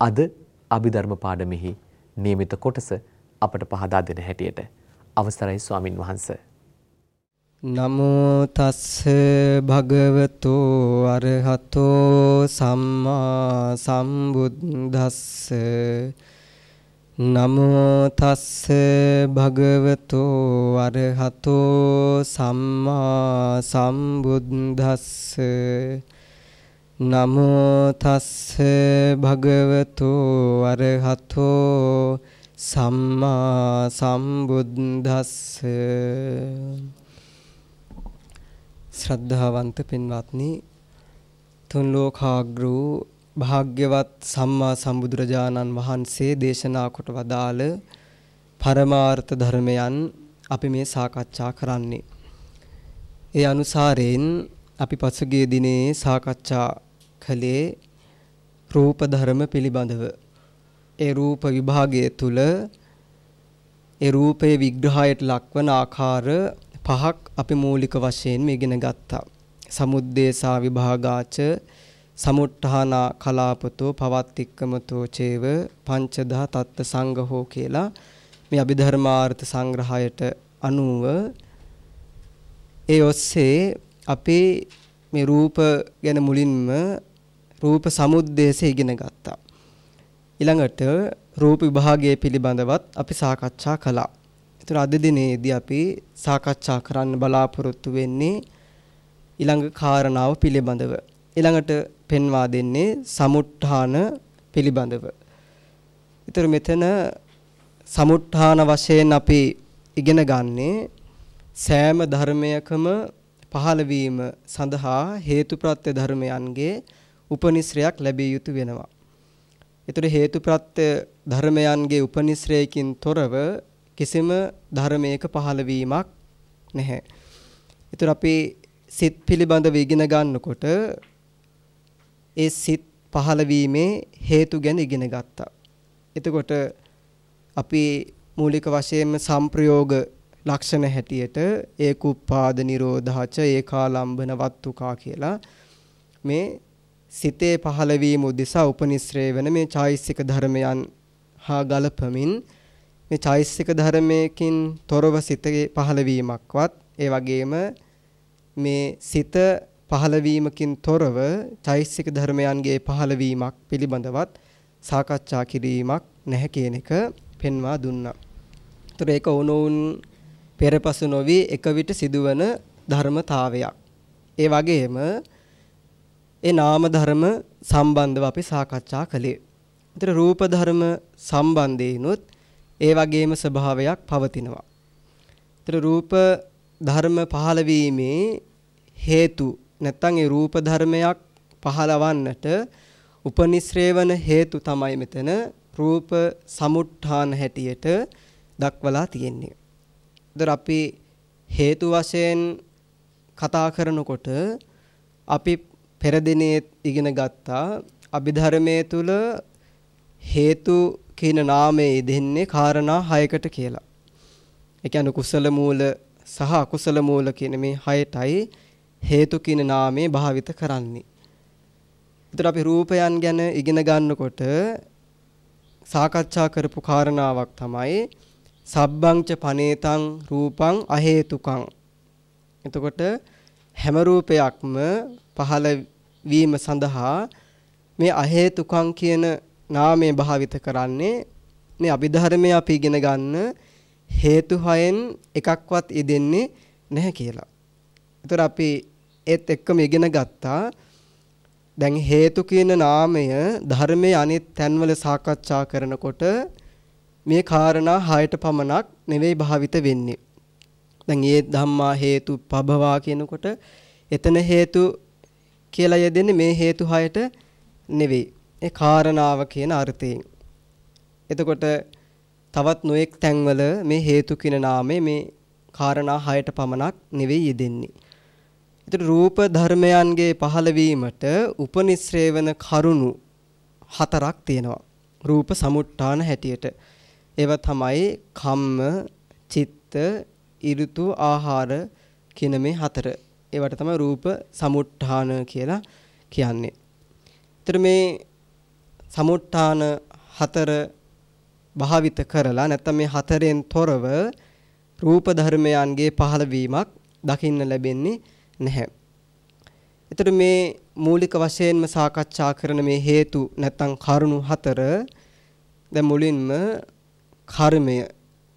අද අභිධර්ම පාඩමෙහි නියමිත කොටස අපට පහදා දෙන හැටියට. අවසරයි ස්වාමින් වහන්ස. නමෝ තස්ස භගවතෝ අරහතෝ සම්මා සම්බුද්දස්ස. නමෝ තස්ස භගවතෝ අරහතෝ සම්මා සම්බුද්දස්ස. නමෝ තස්ස භගවතු අරහතෝ සම්මා සම්බුද්දස්ස ශ්‍රද්ධාවන්ත පින්වත්නි තුන් ලෝකාග්‍ර භාග්‍යවත් සම්මා සම්බුදුරජාණන් වහන්සේ දේශනා කොට වදාළ පරමාර්ථ ධර්මයන් අපි මේ සාකච්ඡා කරන්නේ. ඒ අනුසාරයෙන් අපි පසුගිය දිනේ සාකච්ඡා කළේ රූප ධර්ම පිළිබඳව. ඒ රූප විභාගය තුල ඒ රූපයේ විග්‍රහයට ලක්වන ආකාර පහක් අපි මූලික වශයෙන් ඉගෙන ගත්තා. සමුද්දේසා විභාගාච සමුට්ඨානා කලාපතෝ පවත්තික්කමතෝ චේව පංචදා තත්ත සංඝහෝ කියලා මේ අභිධර්මාර්ථ සංග්‍රහයට අනුව ඒ ඔස්සේ අපේ මේ රූප ගැන මුලින්ම රූප සමුද්දේශය ඉගෙන ගත්තා. ඊළඟට රූප විභාගයේ පිළිබඳවත් අපි සාකච්ඡා කළා. ඒතර අද දිනේදී අපි සාකච්ඡා කරන්න බලාපොරොත්තු වෙන්නේ ඊළඟ කාරණාව පිළිබඳව. ඊළඟට පෙන්වා දෙන්නේ සමුට්ඨාන පිළිබඳව. ඒතර මෙතන සමුට්ඨාන වශයෙන් අපි ඉගෙන ගන්නේ සෑම ධර්මයකම පහළ වීම සඳහා හේතුප්‍රත්‍ය ධර්මයන්ගේ උපනිශ්‍රයක් ලැබිය යුතු වෙනවා. ඒතර හේතුප්‍රත්‍ය ධර්මයන්ගේ උපනිශ්‍රයකින් තොරව කිසිම ධර්මයක පහළ වීමක් නැහැ. ඒතර අපි සිත් පිළිබඳව ඉගෙන ගන්නකොට ඒ සිත් පහළ වීමේ හේතු ගැන ඉගෙන ගත්තා. එතකොට අපි මූලික වශයෙන්ම සංප්‍රයෝග ලක්ෂණ හැටියට ඒකුප්පාද නිරෝධාච ඒකාලම්බන වත්තුකා කියලා මේ සිතේ පහළවීම උදෙසා උපනිශ්‍රේ වෙන මේ චෛසික ධර්මයන් හා ගලපමින් මේ චෛසික ධර්මයකින් තොරව සිතේ පහළවීමක්වත් ඒ වගේම මේ සිත පහළවීමකින් තොරව චෛසික ධර්මයන්ගේ පහළවීමක් පිළිබඳවත් සාකච්ඡා කිරීමක් නැහැ කියන එක පෙන්වා දුන්නා. ඒතර ඒක ඕනෝන් පෙරපසු නොවි එක විට සිදුවන ධර්මතාවයක්. ඒ වගේම ඒ නාම ධර්ම සම්බන්ධව අපි සාකච්ඡා කළේ. ඒතර රූප ධර්ම සම්බන්ධේනොත් ඒ වගේම ස්වභාවයක් පවතිනවා. ඒතර රූප ධර්ම පහළ වීමේ හේතු නැත්නම් ඒ රූප ධර්මයක් පහළවන්නට උපනිශ්‍රේ වන හේතු තමයි මෙතන රූප සමුත්ථාන හැටියට දක්වලා තියෙන්නේ. දර අපි හේතු වශයෙන් කතා කරනකොට අපි පෙර දිනේ ඉගෙන ගත්තා අභිධර්මයේ තුල හේතු කියන නාමයේ දෙන්නේ කාරණා 6කට කියලා. ඒ කියන්නේ කුසල මූල සහ අකුසල මූල කියන මේ 6ටයි හේතු කියන නාමයේ භාවිත කරන්නේ. ඒතර අපි රූපයන් ගැන ඉගෙන ගන්නකොට සාකච්ඡා කරපු කාරණාවක් තමයි සබ්බංච පනේතං රූපං අහේතුකං. එතකොට හැම රූපයක්ම පහළ වීම සඳහා මේ අහේතුකං කියන නාමය භාවිත කරන්නේ මේ අභිධර්මයේ අපි ඉගෙන ගන්න හේතු හයෙන් එකක්වත් ඉදෙන්නේ නැහැ කියලා. ඒතර අපි ඒත් එක්කම ඉගෙන ගත්තා දැන් හේතු කියන නාමය ධර්මයේ අනිත් තැන්වල සාකච්ඡා කරනකොට මේ කාරණා හයට පමණක් නෙවෙයි භාවිත වෙන්නේ. දැන් ඒ ධම්මා හේතු පබවා කියනකොට එතන හේතු කියලා යෙදෙන්නේ මේ හේතු හයට නෙවෙයි. ඒ කාරණාව කියන අර්ථයෙන්. එතකොට තවත් නොඑක් තැන්වල මේ හේතු කියන නාමය මේ කාරණා හයට පමණක් නෙවෙයි යෙදෙන්නේ. ඒතර රූප ධර්මයන්ගේ පහළවීමට උපනිශ්‍රේ වෙන කරුණු හතරක් තියෙනවා. රූප සමුට්ඨාන හැටියට. ඒවා තමයි කම්ම, චිත්ත, ඍතු, ආහාර කියන මේ හතර. ඒවට තමයි රූප සමුට්ඨාන කියලා කියන්නේ. ඒතර මේ සමුට්ඨාන හතර භාවිත කරලා නැත්නම් මේ හතරෙන් තොරව රූප ධර්මයන්ගේ පහළවීමක් දකින්න ලැබෙන්නේ නැහැ. එතකොට මේ මූලික වශයෙන්ම සාකච්ඡා කරන මේ හේතු නැත්නම් කරුණු හතර දැන් මුලින්ම කර්මය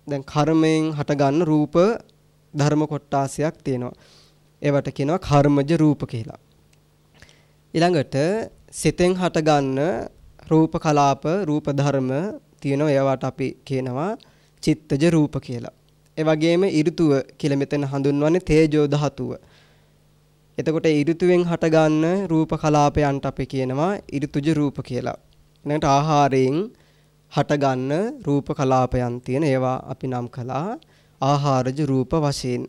දැන් කර්මයෙන් හටගන්න රූප ධර්ම කොටාසයක් තියෙනවා. ඒවට කියනවා කර්මජ රූප කියලා. ඊළඟට සිතෙන් හටගන්න රූප කලාප රූප ධර්ම තියෙනවා. ඒවට අපි කියනවා චිත්තජ රූප කියලා. ඒ වගේම ඍතුව කියලා මෙතන හඳුන්වන්නේ තේජෝ ධාතුව. එතකොට ඍතුවෙන් හටගන්න රූප කලාපයන්ට අපි කියනවා ඍතුජ රූප කියලා. ඊළඟට ආහාරයෙන් හටගන්න රූප කලාපයන් තියෙන ඒවා අපි නම් කළා ආහාරජ රූප වශයෙන්.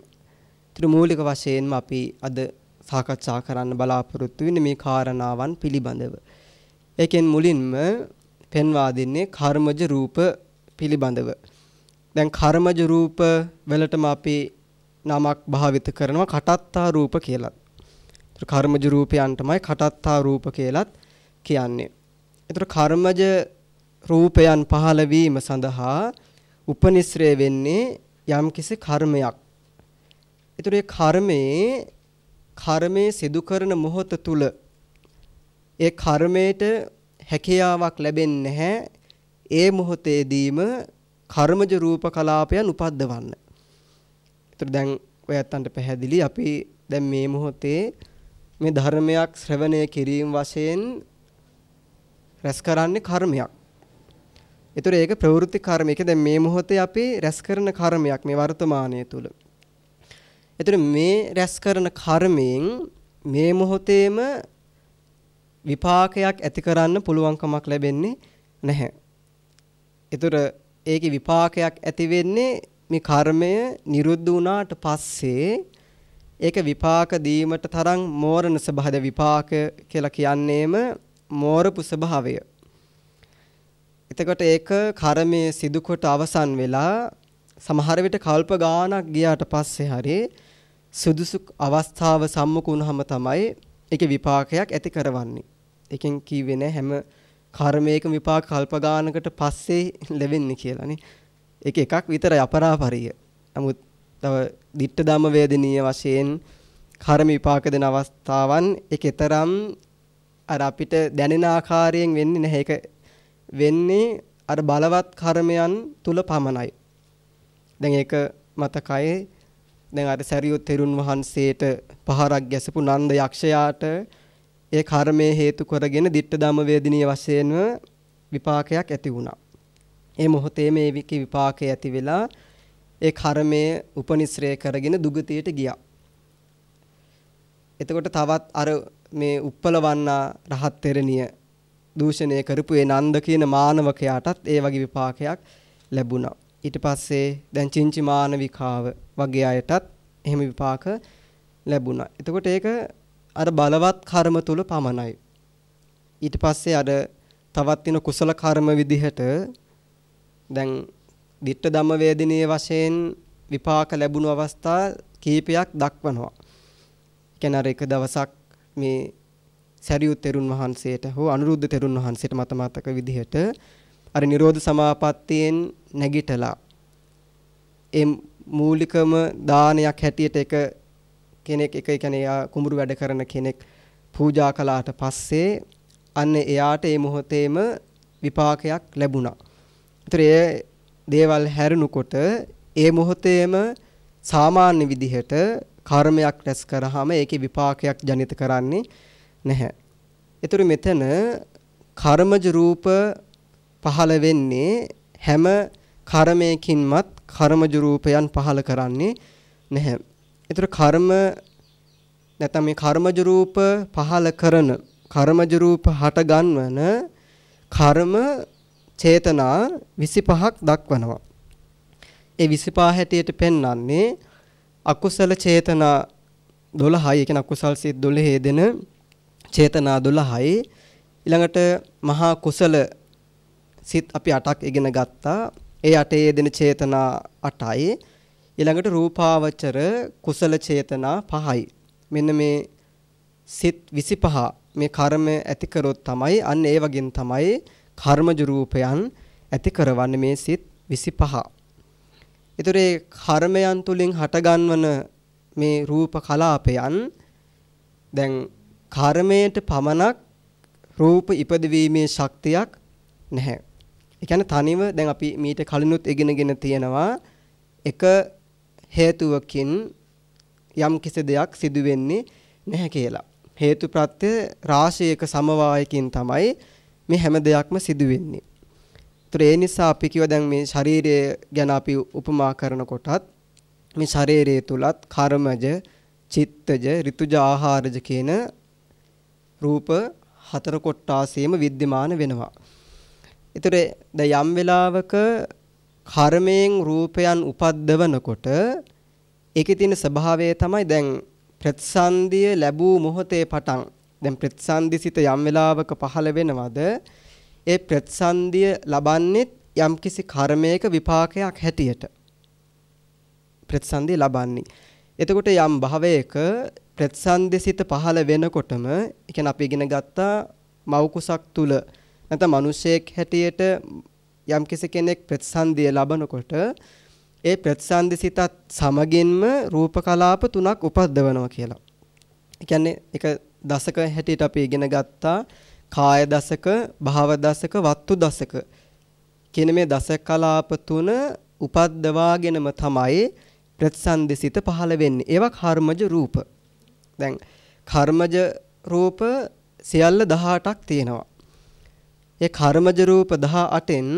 ඊට මූලික වශයෙන්ම අපි අද සාකච්ඡා කරන්න බලාපොරොත්තු වෙන්නේ මේ කාරණාවන් පිළිබඳව. ඒකෙන් මුලින්ම පෙන්වා දෙන්නේ කර්මජ රූප පිළිබඳව. දැන් කර්මජ රූප වලටම අපි නමක් භාවිත කරනවා කටත්තා රූප කියලා. කර්මජ රූපයන්ටමයි කටත්තා රූප කියලත් කියන්නේ. ඒතර කර්මජ රූපයන් පහළ වීම සඳහා උපනිශ්‍රේ වෙන්නේ යම්කිසි කර්මයක්. ඒතර ඒ කර්මයේ කර්මයේ සිදු කරන මොහොත තුල ඒ කර්මයට හැකියාවක් ලැබෙන්නේ නැහැ. ඒ මොහොතේදීම කර්මජ රූප කලාපයන් උපද්දවන්න. ඒතර දැන් ඔයත්තන්ට පැහැදිලි අපි දැන් මේ මොහොතේ මේ ධර්මයක් ශ්‍රවණය කිරීම වශයෙන් රැස් කරන්නේ කර්මයක්. ඒතර ඒක ප්‍රවෘත්ති කර්මයක දැන් මේ මොහොතේ අපි රැස් කරන කර්මයක් මේ වර්තමානයේ තුල. ඒතර මේ රැස් කරන කර්මයෙන් මේ මොහොතේම විපාකයක් ඇති කරන්න පුළුවන්කමක් ලැබෙන්නේ නැහැ. ඒතර ඒකේ විපාකයක් ඇති වෙන්නේ මේ කර්මය නිරුද්ධ වුණාට පස්සේ ඒක විපාක දීමට තරම් මෝරණ ස්වභාවද විපාක කියලා කියන්නේම මෝරපු ස්වභාවය. එතකොට ඒක කර්මයේ සිදු කොට අවසන් වෙලා සමහර විට කල්ප ගාණක් ගියාට පස්සේ හරි සුදුසු අවස්ථාව සම්මුඛ වුණාම තමයි ඒකේ විපාකයක් ඇති කරවන්නේ. එකෙන් කිව්වේ නෑ හැම කර්මයකම විපාක කල්ප ගානකට පස්සේ ලැබෙන්නේ කියලානේ. ඒක එකක් විතරයි අපරාපරිය. නමුත් තව ditta ධම්ම වේදනීය වශයෙන් කර්ම විපාක දෙන අවස්ථාවන් ඒකතරම් අර අපිට දැනෙන ආකාරයෙන් වෙන්නේ නැහැ. ඒක වෙන්නේ අර බලවත් කර්මයන් තුල පමණයි. දැන් ඒක මතකයි දැන් අර සරියුත් තෙරුන් වහන්සේට පහරක් ගැසපු නන්ද යක්ෂයාට ඒ කර්මයේ හේතු කරගෙන ditta ධම්ම වේදිනිය වශයෙන්ම විපාකයක් ඇති වුණා. ඒ මොහොතේ මේ විපාකය ඇති වෙලා ඒ කර්මය උපනිශ්‍රය කරගෙන දුගතියට ගියා. එතකොට තවත් අර මේ උප්පලවන්නා රහත් තෙරණිය දූෂණය කරපු ඒ නන්ද කියන මානවකයාටත් ඒ වගේ විපාකයක් ලැබුණා. ඊට පස්සේ දැන් චින්චි මානවිකාව වගේ අයටත් එහෙම විපාක ලැබුණා. එතකොට ඒක අර බලවත් කර්ම තුල පමණයි. ඊට පස්සේ අර තවත් වෙන කුසල කර්ම විදිහට දැන් ditta ධම්ම වේදිනිය වශයෙන් විපාක ලැබුණු අවස්ථා කීපයක් දක්වනවා. කියන්නේ අර එක දවසක් මේ සරියුත් තෙරුන් වහන්සේට හෝ අනුරුද්ධ තෙරුන් වහන්සේට මත මතක විදිහට අර නිරෝධ සමාපත්තියෙන් නැගිටලා ඒ මූලිකම දානයක් හැටියට එක කෙනෙක් එක කියන්නේ කුඹුරු වැඩ කරන කෙනෙක් පූජා කළාට පස්සේ අන්න එයාට මේ මොහොතේම විපාකයක් ලැබුණා. ඒතර ඒ දේවල් හැරුණුකොට ඒ මොහොතේම සාමාන්‍ය විදිහට කර්මයක් රැස් කරාම ඒකේ විපාකයක් ජනිත කරන්නේ නැහැ. ඒතර මෙතන කර්මජ රූප පහළ වෙන්නේ හැම කර්මයකින්මත් කර්මජ රූපයන් පහළ කරන්නේ නැහැ. ඒතර කර්ම නැත්නම් මේ කර්මජ රූප පහළ කරන කර්මජ රූප හට ගන්නවන කර්ම චේතනා 25ක් දක්වනවා. ඒ 25 හැටියට පෙන්වන්නේ අකුසල චේතනා 12යි. ඒ කියන්නේ අකුසල් සිත් 12 දෙන චේතනා 12යි. ඊළඟට මහා කුසල සිත් අපි 8ක් ඉගෙන ගත්තා. ඒ 8 යෙදෙන චේතනා 8යි. ඊළඟට රූපාවචර කුසල චේතනා 5යි. මෙන්න මේ සිත් 25 මේ කර්ම ඇති කරොත් තමයි අන්න ඒ වගේන් තමයි කර්මජ රූපයන් ඇති කරවන්නේ මේ සිත් 25. ඒතර ඒ කර්මයන් තුලින් හටගන්වන මේ රූප කලාපයන් දැන් කර්මයට පමණක් රූප ඉපදවීමේ ශක්තියක් නැහැ. ඒ කියන්නේ තනිව දැන් අපි මීට කලිනුත් ඉගෙනගෙන තියෙනවා එක හේතුවකින් යම් කිසි දෙයක් සිදු වෙන්නේ නැහැ කියලා. හේතු ප්‍රත්‍ය රාශියක සමவாயකින් තමයි මේ හැම දෙයක්ම සිදු වෙන්නේ. ඒතර ඒ නිසා අපි කිව්ව දැන් මේ ශරීරය ගැන අපි උපමා කරනකොටත් මේ ශරීරය තුලත් කර්මජ, චිත්තජ, ඍතුජ ආහාරජ කියන රූප හතර කොටාසීම विद्यमान වෙනවා. ඒතර දැන් යම් වෙලාවක කර්මයෙන් රූපයන් උපද්දවනකොට ඒකේ තියෙන ස්වභාවය තමයි දැන් ප්‍රතිසන්දිය ලැබූ මොහොතේ පටන් දැන් ප්‍රතිසන්දිසිත යම් වෙලාවක පහළ වෙනවද ඒ ප්‍රතිසන්දිය ලබන්නේ යම්කිසි කර්මයක විපාකයක් හැටියට ප්‍රතිසන්දිය ලබන්නේ එතකොට යම් භවයක ප්‍රතිසන්දිසිත පහළ වෙනකොටම ඒ කියන්නේ අපි ඉගෙන ගත්තා මව් කුසක් තුල නැත්නම් මිනිසෙක් හැටියට යම්කිසි කෙනෙක් ප්‍රතිසන්දිය ලබනකොට ඒ ප්‍රතිසන්දිසිතත් සමගින්ම රූප කලාප තුනක් උපද්දවනවා කියලා. ඒ කියන්නේ එක දසක හැටියට අපි ඉගෙන ගත්තා කාය දසක, භාව දසක, වත්තු දසක කියන මේ දසක කලාප තුන උපද්දවාගෙනම තමයි ප්‍රතිසන්දිසිත පහළ වෙන්නේ. ඒවා කර්මජ රූප. දැන් කර්මජ රූප සියල්ල 18ක් තියෙනවා. ඒ කර්මජ රූප 18න්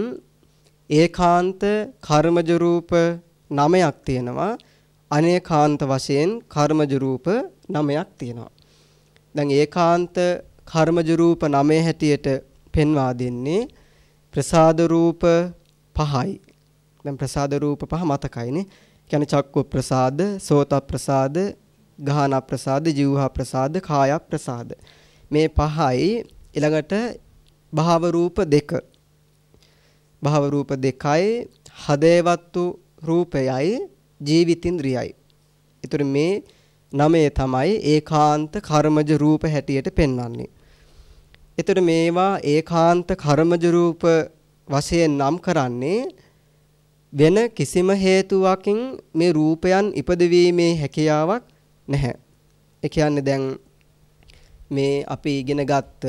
ඒකාන්ත කර්මජ රූප 9ක් තියෙනවා. අනේකාන්ත වශයෙන් කර්මජ රූප 9ක් තියෙනවා. දැන් ඒකාන්ත කර්මජ රූප 9 හැටියට පෙන්වා දෙන්නේ ප්‍රසාද රූප 5යි. දැන් ප්‍රසාද රූප පහ මතකයිනේ. කියන්නේ චක්කු ප්‍රසාද, සෝත ප්‍රසාද, ගාහන ප්‍රසාද, જીවහා ප්‍රසාද, කාය ප්‍රසාද. මේ පහයි ඊළඟට භාව රූප දෙක භව රූප දෙකයි හදේවත්තු රූපයයි ජීවිතින්ද්‍රියයි. ඒතර මේ නමේ තමයි ඒකාන්ත කර්මජ රූප හැටියට පෙන්වන්නේ. ඒතර මේවා ඒකාන්ත කර්මජ රූප වශයෙන් නම් කරන්නේ වෙන කිසිම හේතුවකින් මේ රූපයන් ඉපදවීමේ හැකියාවක් නැහැ. ඒ කියන්නේ දැන් මේ අපි ඉගෙන ගත්ත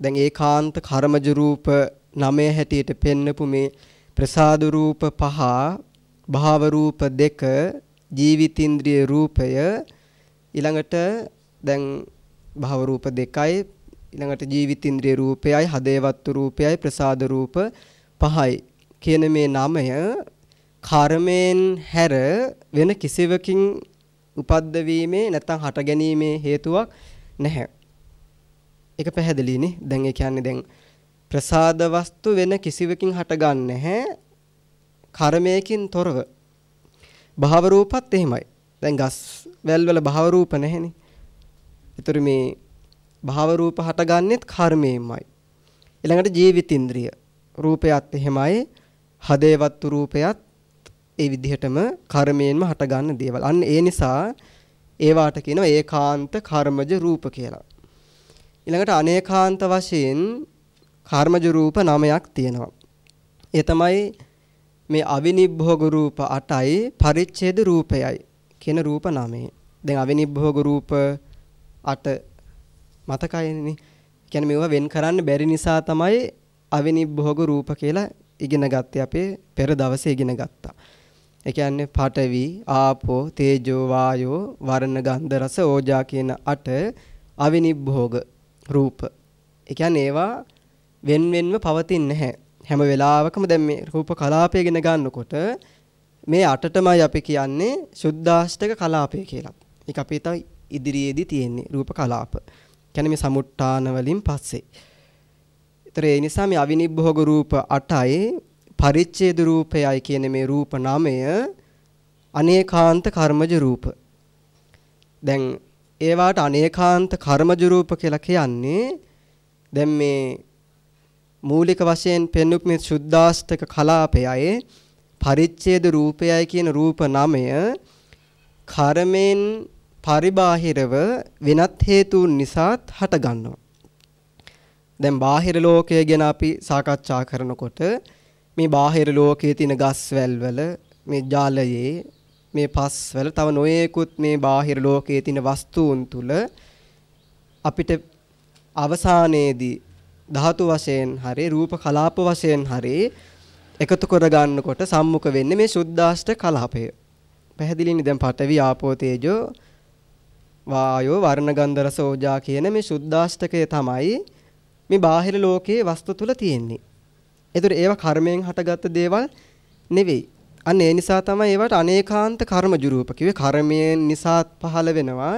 දැන් ඒකාන්ත කර්මජ රූප නමය හැටියට පෙන්නපු මේ ප්‍රසාද රූප පහ භාව රූප දෙක ජීවිතින්ද්‍රිය රූපය ඊළඟට දැන් භව රූප දෙකයි ඊළඟට ජීවිතින්ද්‍රිය රූපයයි හදේවත්තු රූපයයි ප්‍රසාද රූප පහයි කියන මේ නාමය කර්මයෙන් හැර වෙන කිසිවකින් උපද්දවීමේ නැත්නම් හට ගැනීමේ හේතුවක් නැහැ. ඒක පැහැදිලිනේ. දැන් ඒ කියන්නේ දැන් ප්‍රසාද වස්තු වෙන කිසිවකින් හටගන්නේ නැහැ. කර්මයකින් තොරව. භාව රූපත් එහෙමයි. දැන් ගස් වැල් වල භාව රූප නැහෙනේ. ඒතර මේ භාව රූප හටගන්නෙත් කර්මයෙන්මයි. ඊළඟට ජීවිතින්ද්‍රිය රූපයත් එහෙමයි. හදේවත්තු රූපයත් ඒ විදිහටම කර්මයෙන්ම හටගන්න දේවල්. අන්න ඒ නිසා ඒවාට කියනවා ඒකාන්ත කර්මජ රූප කියලා. ඊළඟට අනේකාන්ත වශයෙන් කර්මජ රූප 9ක් තියෙනවා. ඒ තමයි මේ අවිනිබ්බෝග රූප 8යි පරිච්ඡේද රූපයයි කියන රූප 9. දැන් අවිනිබ්බෝග රූප 8 මතකයිනේ. කියන්නේ මේවා වෙන් කරන්න බැරි නිසා තමයි අවිනිබ්බෝග රූප කියලා ඉගෙන ගත්තේ අපේ පෙර දවසේ ඉගෙන ගත්තා. ඒ කියන්නේ පඨවි, ආපෝ, තේජෝ, වායෝ, වර්ණ, ගන්ධ, රස, ඕජා කියන අට අවිනිබ්බෝග රූප. ඒ කියන්නේ ඒවා වෙන වෙනම පවතින්නේ නැහැ. හැම වෙලාවකම දැන් මේ රූප කලාපය ඉගෙන ගන්නකොට මේ අටටමයි අපි කියන්නේ සුද්ධාෂ්ටක කලාපය කියලා. ඒක අපි තව ඉදිරියේදී තියෙන්නේ රූප කලාප. කියන්නේ මේ සමුට්ටාන වලින් පස්සේ. ඒතර ඒ නිසා මේ අවිනිබ්බෝග රූප 8යි පරිච්ඡේද රූපයයි කියන මේ රූප 9 අනේකාන්ත කර්මජ රූප. දැන් ඒවාට අනේකාන්ත කර්මජ රූප කියලා කියන්නේ දැන් මේ මූලික වශයෙන් පෙන්වුක් මේ සුද්දාෂ්ටක කලාපයයි පරිච්ඡේද රූපයයි කියන රූප 9 කර්මෙන් පරිබාහිරව වෙනත් හේතුන් නිසාත් හට ගන්නවා. දැන් බාහිර ලෝකය ගැන අපි සාකච්ඡා කරනකොට මේ බාහිර ලෝකයේ තියෙන ගස්වැල් වල මේ ජාලයේ මේ පස්වල තව නොයේකුත් මේ බාහිර ලෝකයේ තියෙන වස්තුන් තුල අපිට අවසානයේදී ධාතු වශයෙන් හරි රූප කලාප වශයෙන් හරි එකතු කර ගන්නකොට සම්මුඛ වෙන්නේ මේ සුද්දාෂ්ට කලාපය. පැහැදිලිනේ දැන් පඨවි ආපෝ තේජෝ වායෝ වර්ණ ගන්ධ රස ඕජා කියන මේ සුද්දාෂ්ටකය තමයි මේ බාහිර ලෝකයේ වස්තු තුල තියෙන්නේ. ඒතර ඒවා කර්මයෙන් හටගත්ත දේවල් නෙවෙයි. අන්න ඒ නිසා තමයි ඒවට අනේකාන්ත කර්මජ රූප කිව්වේ. කර්මයෙන් නිසාත් පහළ වෙනවා.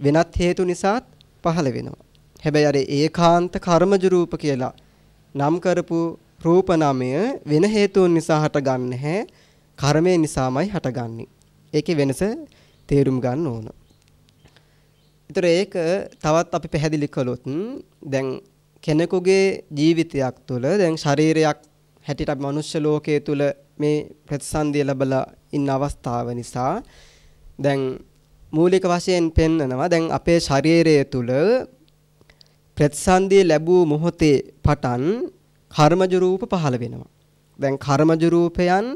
වෙනත් හේතු නිසාත් පහළ වෙනවා. හැබැයි අර ඒකාන්ත කර්මජ රූප කියලා නම් කරපු රූප නාමය වෙන හේතුන් නිසා හටගන්නේ නැහැ. කර්මය නිසාමයි හටගන්නේ. ඒකේ වෙනස තේරුම් ගන්න ඕන. ඒතර ඒක තවත් අපි පැහැදිලි කළොත් දැන් කෙනෙකුගේ ජීවිතයක් තුළ දැන් ශරීරයක් හැටියට අපි මනුෂ්‍ය ලෝකයේ තුල මේ ප්‍රතිසන්දිය ලැබලා ඉන්න අවස්ථාව නිසා දැන් මූලික වශයෙන් පෙන්නනවා දැන් අපේ ශරීරය තුල ප්‍රතිසන්දිය ලැබූ මොහොතේ පටන් කර්මජ රූප පහළ වෙනවා. දැන් කර්මජ රූපයන්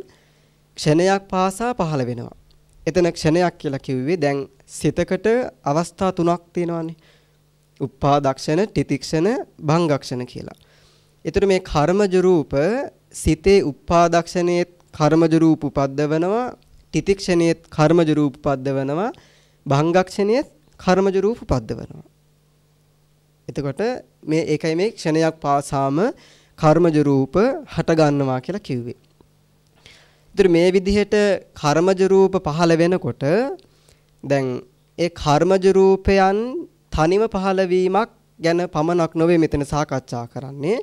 ක්ෂණයක් පාසා පහළ වෙනවා. එතන ක්ෂණයක් කියලා කිව්වේ දැන් සිතකට අවස්ථා තුනක් තියෙනවානේ. උපාදක්ෂණ, තිතික්ෂණ, භංගක්ෂණ කියලා. ඒතර මේ කර්මජ රූප සිතේ උපාදක්ෂණයේ කර්මජ රූප උපද්දවනවා, තිතික්ෂණයේ කර්මජ රූප උපද්දවනවා, භංගක්ෂණයේ කර්මජ රූප උපද්දවනවා. එතකොට මේ ඒකයි මේ ක්ෂණයක් පාසාම කර්මජ රූප හට ගන්නවා කියලා කිව්වේ. ඉතින් මේ විදිහට කර්මජ රූප පහළ වෙනකොට දැන් ඒ කර්මජ රූපයන් තනිව පහළ වීමක් ගැන පමණක් නොවේ මෙතන සාකච්ඡා කරන්නේ.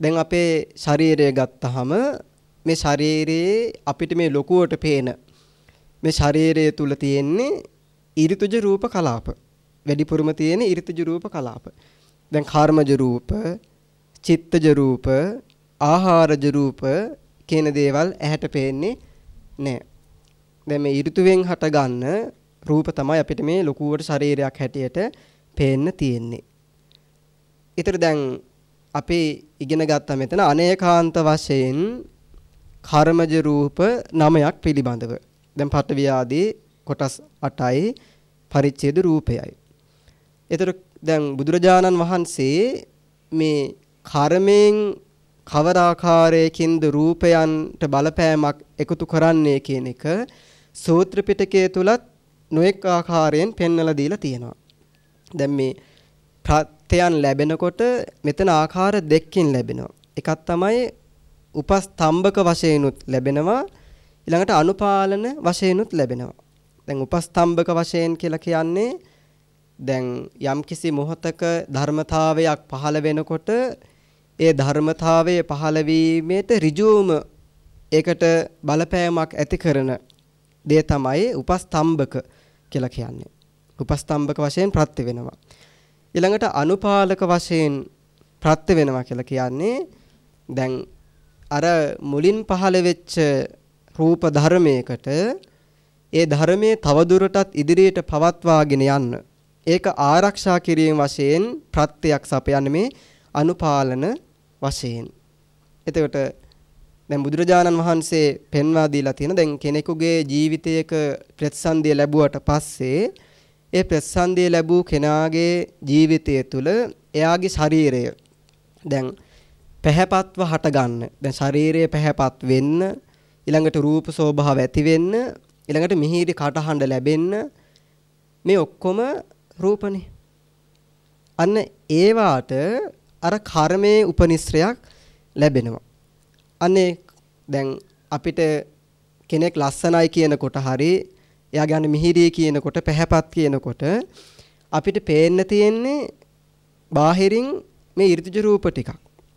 දැන් අපේ ශරීරය ගත්තාම මේ ශරීරයේ අපිට මේ ලොකුවට පේන මේ ශරීරය තුල තියෙන්නේ ඍතුජ රූප කලාප. වැඩිපුරම තියෙන ඍතුජ රූප කලාප. දැන් කර්මජ රූප, චිත්තජ රූප, ආහාරජ රූප කියන දේවල් ඇහැට පේන්නේ නැහැ. දැන් මේ ඍතුවෙන් හටගන්න රූප තමයි අපිට මේ ලොකුවට ශරීරයක් හැටියට පේන්න තියෙන්නේ. ඊතර දැන් අපි ඉගෙන ගත්තා මෙතන අනේකාන්ත වශයෙන් කර්මජ රූප නමයක් පිළිබඳව. දැන් පඨවි ආදී කොටස් 8යි පරිච්ඡේද රූපයයි. ඊතර දැන් බුදුරජාණන් වහන්සේ මේ කර්මයෙන් කවර ආකාරයකින්ද රූපයන්ට බලපෑමක් එකතු කරන්නේ කියන එක සූත්‍ර පිටකයේ තුලත් නොඑක් ආකාරයෙන් පෙන්වලා දීලා තියෙනවා. දැන් මේ ප්‍රත්‍යයන් ලැබෙනකොට මෙතන ආකාර දෙකකින් ලැබෙනවා. එකක් තමයි උපස්තම්භක වශයෙන්ුත් ලැබෙනවා ඊළඟට අනුපාලන වශයෙන්ුත් ලැබෙනවා. දැන් උපස්තම්භක වශයෙන් කියලා කියන්නේ දැන් යම්කිසි මොහතක ධර්මතාවයක් පහළ වෙනකොට ඒ ධර්මතාවයේ පහළ වීමේට ඍජුවම ඒකට බලපෑමක් ඇති කරන දේ තමයි උපස්තම්භක කියලා කියන්නේ. උපස්තම්භක වශයෙන් ප්‍රත්‍ය වෙනවා. ඊළඟට අනුපාලක වශයෙන් ප්‍රත්‍ය වෙනවා කියලා කියන්නේ දැන් අර මුලින් පහළ වෙච්ච රූප ධර්මයකට ඒ ධර්මයේ තවදුරටත් ඉදිරියට පවත්වාගෙන යන්න ඒක ආරක්ෂා කිරීම වශයෙන් ප්‍රත්‍යක් සපයන්නේ මේ අනුපාලන වශයෙන්. එතකොට දැන් බුදුරජාණන් වහන්සේ පෙන්වා දීලා තියෙන දැන් කෙනෙකුගේ ජීවිතයක ප්‍රතිසන්දිය ලැබුවට පස්සේ ඒ ප්‍රතිසන්දිය ලැබූ කෙනාගේ ජීවිතය තුළ එයාගේ ශරීරය දැන් පැහැපත්ව හටගන්න. දැන් ශරීරය පැහැපත් වෙන්න, ඊළඟට රූප ස්වභාව ඇති වෙන්න, ඊළඟට මිහිරි කටහඬ ලැබෙන්න මේ ඔක්කොම රූපනේ. අන්න ඒවාට අර කර්මයේ උපනිශ්‍රයක් ලැබෙනවා. අනේ දැන් අපිට කෙනෙක් ලස්සනයි කියනකොට හරි එයා ගන්න මිහිරි කියනකොට පැහැපත් කියනකොට අපිට පේන්න තියෙන්නේ බාහිරින් මේ ඍතුජ රූප ටිකක්.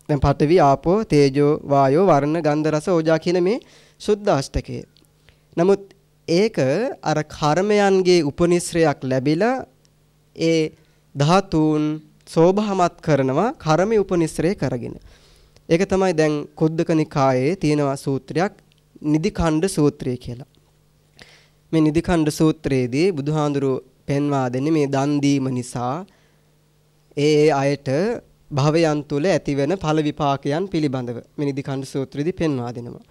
දැන් පඨවි ආපෝ තේජෝ වායෝ වර්ණ ගන්ධ රස ඕජා කියන මේ සුද්ධාෂ්ටකය. නමුත් ඒක අර කර්මයන්ගේ උපනිශ්‍රයක් ලැබිලා ඒ ධාතුන් සෝභාමත් කරනවා කර්මي උපනිශ්‍රය කරගෙන. ඒක තමයි දැන් කුද්දක නිකායේ තියෙනවා සූත්‍රයක් නිදිකණ්ඩ සූත්‍රය කියලා. මේ නිදිකණ්ඩ සූත්‍රයේදී බුදුහාඳුරු පෙන්වා දෙන්නේ මේ දන් දීම නිසා ඒ ඒ අයට භවයන් තුල ඇතිවෙන ඵල විපාකයන් පිළිබඳව මේ නිදිකණ්ඩ සූත්‍රයේදී පෙන්වා දෙනවා.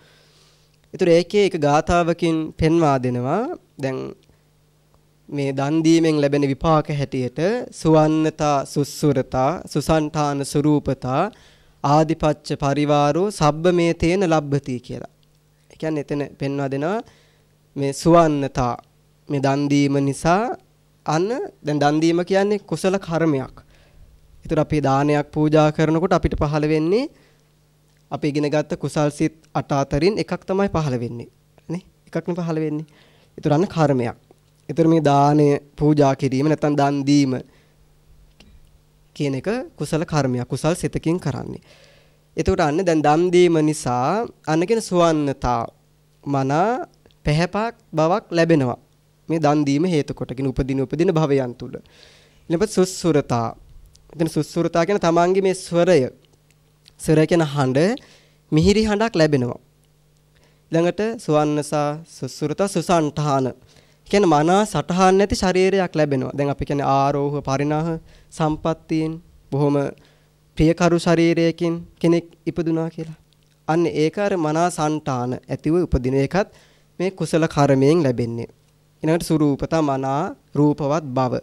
ඒතර ඒකේ එක ගාථාවකින් පෙන්වා දෙනවා දැන් මේ දන් දීමෙන් ලැබෙන විපාක හැටියට සුවන්නතා සුස්සුරතා සුසන්තාන ස්වරූපතා ආදිපච්ච පරිවාරෝ සබ්බ මේ තේන ලබ්බති කියලා. ඒ කියන්නේ එතන පෙන්වා දෙනවා මේ සුවන්නතා මේ දන් දීම නිසා අන්න දැන් දන් දීම කියන්නේ කුසල කර්මයක්. ඒතර අපි දානයක් පූජා කරනකොට අපිට පහළ වෙන්නේ අපි ඉගෙන ගත්ත කුසල් සිත් අට අතරින් එකක් තමයි පහළ වෙන්නේ. නේ? එකක්නේ පහළ වෙන්නේ. ඒතර අන්න කර්මයක්. ඒතර මේ දානය පූජා කිරීම නැත්නම් දන් දීම කියන එක කුසල කර්මයක්. කුසල් සිතකින් කරන්නේ. එතකොට අන්න දැන් දන් දීම නිසා අන්න කියන සුවන්නතා මනා පැහැපක් බවක් ලැබෙනවා. මේ දන් දීම හේතු කොටගෙන උපදින උපදින භවයන් තුල. ඊළඟට සුස්සුරතා. එතන සුස්සුරතා කියන තමන්ගේ මේ ස්වරය ස්වරය කියන හඬ මිහිරි හඬක් ලැබෙනවා. ඊළඟට සුවන්නසා සුස්සුරතා සුසන්ඨාන. කියන්නේ මනා සටහන් නැති ශරීරයක් ලැබෙනවා. දැන් අපි කියන්නේ ආරෝහ පරිණාහ සම්පත්තියෙන් බොහොම ප්‍රියකරු ශරීරයකින් කෙනෙක් ඉපදුනා කියලා. අන්න ඒක අර මනා సంతාන ඇතිව උපදින එකත් මේ කුසල කර්මයෙන් ලැබෙන්නේ. ඊළඟට සුරූපතා මනා රූපවත් බව.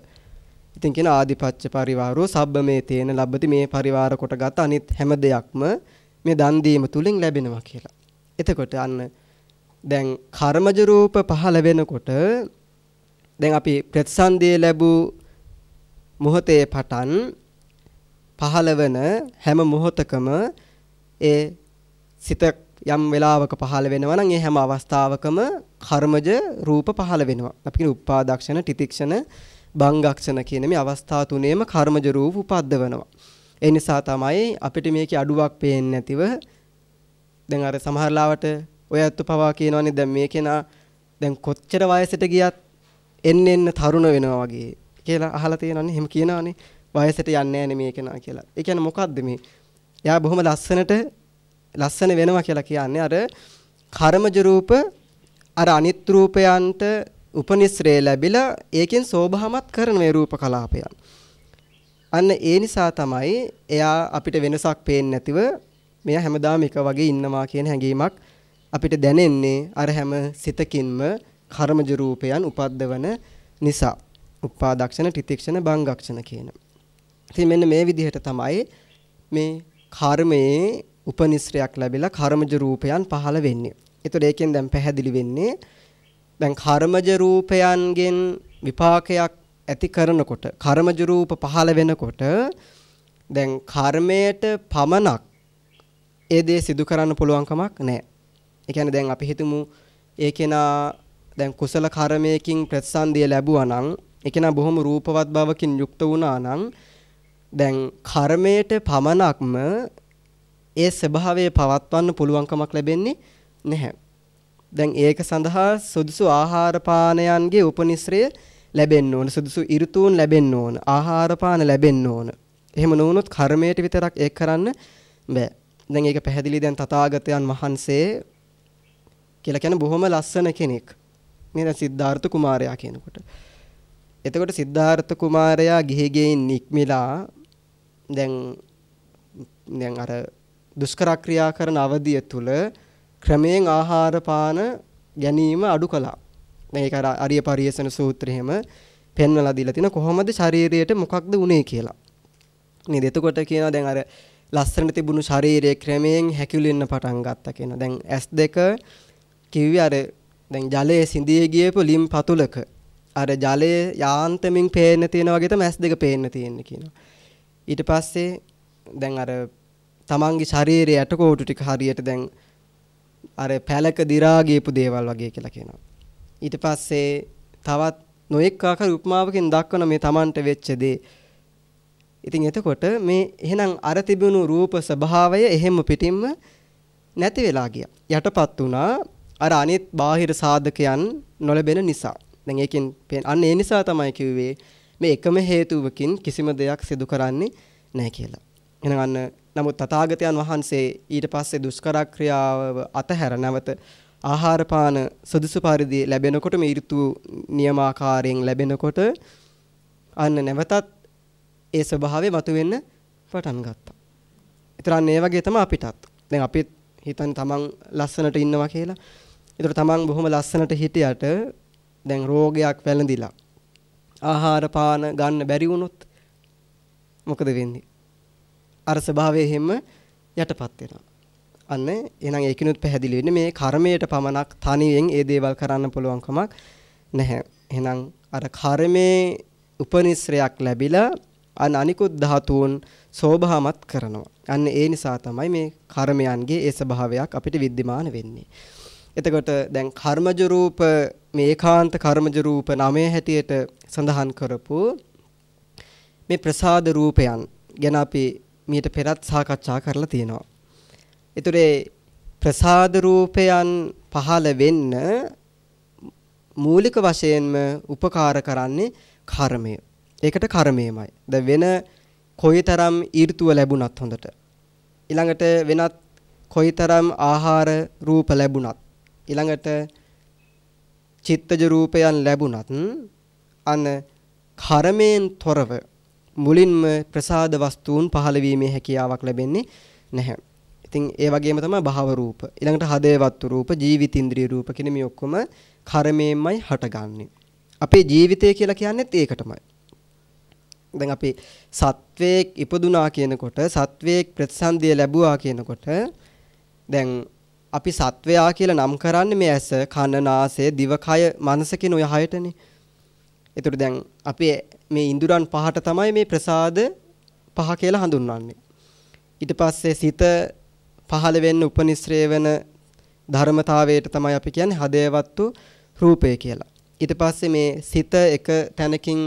ඉතින් කියන ආදිපච්ච පරිවාරෝ සබ්බ මේ තේන ලබ්බති මේ පරිවාර කොටගත් අනිත් හැම දෙයක්ම මේ දන් දීම තුලින් ලැබෙනවා කියලා. එතකොට අන්න දැන් කර්මජ රූප පහළ වෙනකොට දැන් අපි ප්‍රතිසන්දිය ලැබූ මොහොතේ පටන් පහළවන හැම මොහොතකම ඒ සිත යම් වෙලාවක පහළ වෙනවා නම් ඒ හැම අවස්ථාවකම කර්මජ රූප පහළ වෙනවා. අපි කියන උපාදක්ෂණ, තිතික්ෂණ, බංගක්ෂණ කියන මේ අවස්ථා තුනේම කර්මජ රූප උපද්දවනවා. ඒ නිසා තමයි අපිට මේකේ අඩුවක් පේන්නේ නැතිව දැන් අර සමහර ලාවට ඔය අත්තු පවා කියනවනේ දැන් මේ කෙනා දැන් කොච්චර වයසට ගියත් එන්න එන්න තරුණ වෙනවා වගේ කියලා අහලා තියෙනවනේ. එහෙම කියනවනේ. වයසට යන්නේ නැහැ මේ කෙනා කියලා. ඒ කියන්නේ මොකද්ද මේ? එයා බොහොම ලස්සනට ලස්සන වෙනවා කියලා කියන්නේ අර කර්මජ රූප අර අනිත් රූපයන්ට උපනිශ්‍රේ ලැබිලා ඒකෙන් සෝභාමත් කරන මේ රූප කලාපයන්. අන්න ඒ නිසා තමයි එයා අපිට වෙනසක් පේන්නේ නැතිව මෙයා හැමදාම එක වගේ ඉන්නවා කියන හැඟීමක් අපිට දැනෙන්නේ අර හැම සිතකින්ම කර්මජ රූපයන් උපද්දවන නිසා. උපාදක්ෂණ, තිතික්ෂණ, බංගක්ෂණ කියන. ඉතින් මෙන්න මේ විදිහට තමයි මේ කර්මයේ උපනිශ්‍රයක් ලැබිලා කර්මජ රූපයන් පහළ වෙන්නේ. ඒතකොට ඒකෙන් දැන් පැහැදිලි වෙන්නේ දැන් කර්මජ රූපයන්ගෙන් විපාකයක් ඇති කරනකොට කර්මජ රූප පහළ වෙනකොට දැන් කර්මයට පමණක් ඒ දේ සිදු කරන්න පුළුවන් කමක් නැහැ. ඒ කියන්නේ දැන් අපි හිතමු ඒ කෙනා දැන් කුසල කර්මයකින් ප්‍රතිසන්දිය ලැබුවා නම් ඒ කෙනා බොහොම රූපවත් බවකින් යුක්ත වුණා නම් දැන් කර්මයට පමණක්ම ඒ ස්වභාවය පවත්වන්න පුළුවන්කමක් ලැබෙන්නේ නැහැ. දැන් ඒක සඳහා සුදුසු ආහාර පානයන්ගේ උපනිශ්‍රය ලැබෙන්න ඕන. සුදුසු ඍතුන් ලැබෙන්න ඕන. ආහාර පාන ලැබෙන්න ඕන. එහෙම නොවුනොත් කර්මයට විතරක් ඒක කරන්න බෑ. දැන් ඒක පැහැදිලි දැන් තථාගතයන් වහන්සේ කියලා කියන බොහොම ලස්සන කෙනෙක්. මේ දැන් සිද්ධාර්ථ කුමාරයා කියනකොට. එතකොට සිද්ධාර්ථ කුමාරයා ගිහි ගෙයින් නික්මිලා දැන් දැන් අර දුෂ්කර ක්‍රියා කරන අවධිය තුල ක්‍රමයෙන් ආහාර පාන ගැනීම අඩු කළා. මේක අර අරිය පරියසන සූත්‍රෙහෙම පෙන්වලා දීලා තින කොහොමද ශරීරයට මොකක්ද උනේ කියලා. නේද? එතකොට කියනවා දැන් අර ලස්සන තිබුණු ශරීරයේ ක්‍රමයෙන් හැකිලෙන්න පටන් ගත්තා කියන. දැන් S2 කිව්වේ අර දැන් ජලයේ සිඳී ගියපු ලිම් පතුලක අර ජලයේ යාන්තමින් පේන්න තියෙන වගේ තමයි S2 පේන්න තියෙන්නේ කියනවා. ඊට පස්සේ දැන් අර තමන්ගේ ශරීරයේ ඇටකොටු ටික හරියට දැන් අර පැලක දි รา ගියපු දේවල් වගේ කියලා කියනවා. ඊට පස්සේ තවත් නොඑක් ආකාර උපමාවකින් දක්වන මේ තමන්ට වෙච්ච දේ. ඉතින් එතකොට මේ එහෙනම් අර තිබුණු රූප ස්වභාවය එහෙම පිටින්ම නැති වෙලා ගියා. යටපත් වුණා අර අනිත් බාහිර සාධකයන් නොලැබෙන නිසා. දැන් ඒකෙන් අන්න ඒ නිසා තමයි කිව්වේ මේ එකම හේතුවකින් කිසිම දෙයක් සිදු කරන්නේ නැහැ කියලා. එහෙනම් අන්න නමුත් තථාගතයන් වහන්සේ ඊට පස්සේ දුෂ්කර ක්‍රියාව අතහැර නැවත ආහාර පාන සුදුසු පරිදි ලැබෙනකොට මේ ඍතු නියමාකාරයෙන් ලැබෙනකොට අන්න නැවතත් ඒ ස්වභාවය මතුවෙන්න පටන් ගත්තා. ඒතරන් ඒ වගේ තමයි අපිටත්. දැන් අපිත් හිතන්නේ තමන් ලස්සනට ඉන්නවා කියලා. ඒතර තමන් බොහොම ලස්සනට හිටියට දැන් රෝගයක් වැළඳිලා ආහාර පාන ගන්න බැරි වුණොත් මොකද වෙන්නේ? අර ස්වභාවය හැම යටපත් වෙනවා. අන්න එහෙනම් ඒකිනුත් පැහැදිලි වෙන්නේ මේ කර්මයට පමණක් තනියෙන් ඒ දේවල් කරන්න පුළුවන් කමක් නැහැ. එහෙනම් අර කර්මයේ උපනිශ්‍රයක් ලැබිලා අන් අනිකුත් ධාතුන් සෝභාමත් කරනවා. අන්න ඒ නිසා තමයි මේ කර්මයන්ගේ ඒ ස්වභාවයක් අපිට विद्यमान වෙන්නේ. එතකොට දැන් කර්මජ රූප මේ ඒකාන්ත කර්මජ රූප නමේ හැටියට සඳහන් කරපු මේ ප්‍රසාද රූපයන් ගැන අපි මීට පෙරත් සාකච්ඡා කරලා තියෙනවා. ඒතරේ ප්‍රසාද රූපයන් පහළ වෙන්න මූලික වශයෙන්ම උපකාර කරන්නේ කර්මය. ඒකට කර්මයමයි. ද වෙන කොයිතරම් ඊර්තුව ලැබුණත් හොඳට ඊළඟට වෙනත් කොයිතරම් ආහාර රූප ලැබුණත් ඊළඟට චිත්තජ රූපයන් ලැබුණත් අන කර්මයෙන් තොරව මුලින්ම ප්‍රසාද වස්තුන් පහළ වීමේ හැකියාවක් ලැබෙන්නේ නැහැ. ඉතින් ඒ වගේම තමයි භව රූප. ඊළඟට හදේවත්තු රූප, ජීවිතින්ද්‍රිය රූප කියන මේ ඔක්කොම කර්මයෙන්මයි හටගන්නේ. අපේ ජීවිතය කියලා කියන්නේත් ඒකටමයි. දැන් අපි සත්වයක් ඉපදුනා කියනකොට සත්වයක් ප්‍රතිසන්දිය ලැබුවා කියනකොට දැන් අපි සත්වයා කියලා නම් කරන්නේ මේ ඇස, කන, නාසය, දිවකය, මනස කියන ඔය හයටනේ. ඒතර දැන් අපි මේ ඉඳුරන් පහට තමයි මේ ප්‍රසාද පහ කියලා හඳුන්වන්නේ. ඊට පස්සේ සිත පහළ වෙන්න උපනිශ්‍රේ වෙන ධර්මතාවයට තමයි අපි කියන්නේ හදේවත්තු රූපය කියලා. ඊට පස්සේ මේ සිත එක තැනකින්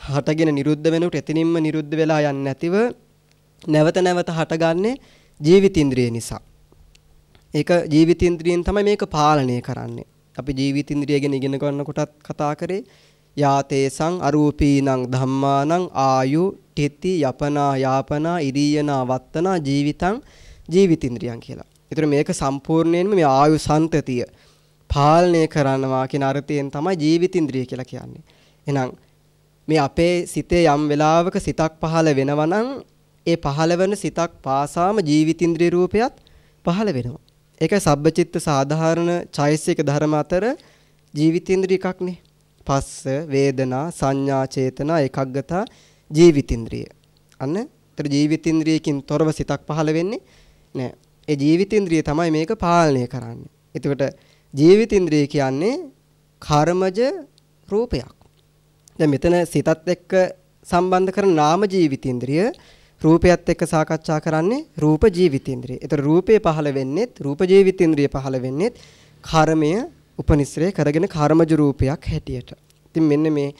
හටගෙන නිරුද්ධ වෙනකොට එතනින්ම නිරුද්ධ වෙලා යන්නේ නැතිව නැවත නැවත හටගන්නේ ජීවිතින්ද්‍රිය නිසා. ඒක ජීවිතින්ද්‍රියෙන් තමයි මේක පාලනය කරන්නේ. අපි ජීවිතින්ද්‍රිය ගැන ඉගෙන ගන්නකොටත් කතා කරේ යාතේසං අරූපීනං ධම්මානං ආයු ටිති යපනා යාපනා ඉරීයනා වත්තනා ජීවිතං ජීවිතින්ද්‍රියන් කියලා. ඒතර මේක සම්පූර්ණයෙන්ම මේ ආයු සන්තතිය පාලනය කරනවා කියන අර්ථයෙන් තමයි ජීවිතින්ද්‍රිය කියලා කියන්නේ. එහෙනම් මේ අපේ සිතේ යම් වෙලාවක සිතක් පහළ වෙනවා නම් ඒ පහළ වෙන සිතක් පාසාම ජීවිතින්ද්‍රිය රූපයත් පහළ වෙනවා. ඒකයි සබ්බචිත්ත සාධාරණ චෛසික ධර්ම අතර ජීවිතින්ද්‍රිය එකක්නේ. පස්ස වේදනා සංඥා චේතනා එකග්ගතා ජීවිතින්ද්‍රිය. අන්න ඒතර ජීවිතින්ද්‍රියකින් තොරව සිතක් පහළ වෙන්නේ නෑ. ඒ ජීවිතින්ද්‍රිය තමයි මේක පාලනය කරන්නේ. එතකොට ජීවිතින්ද්‍රිය කියන්නේ කර්මජ රූපයක්. දැන් මෙතන සිතත් එක්ක සම්බන්ධ කරන නාම ජීවිතින්ද්‍රිය රූපයත් එක්ක සාකච්ඡා කරන්නේ රූප ජීවිතේන්ද්‍රය. ඒතර රූපය පහළ වෙන්නේත් රූප ජීවිතේන්ද්‍රය පහළ වෙන්නේත් කර්මය උපනිශ්‍රය කරගෙන කර්මජ රූපයක් හැටියට. ඉතින් මෙන්න මේ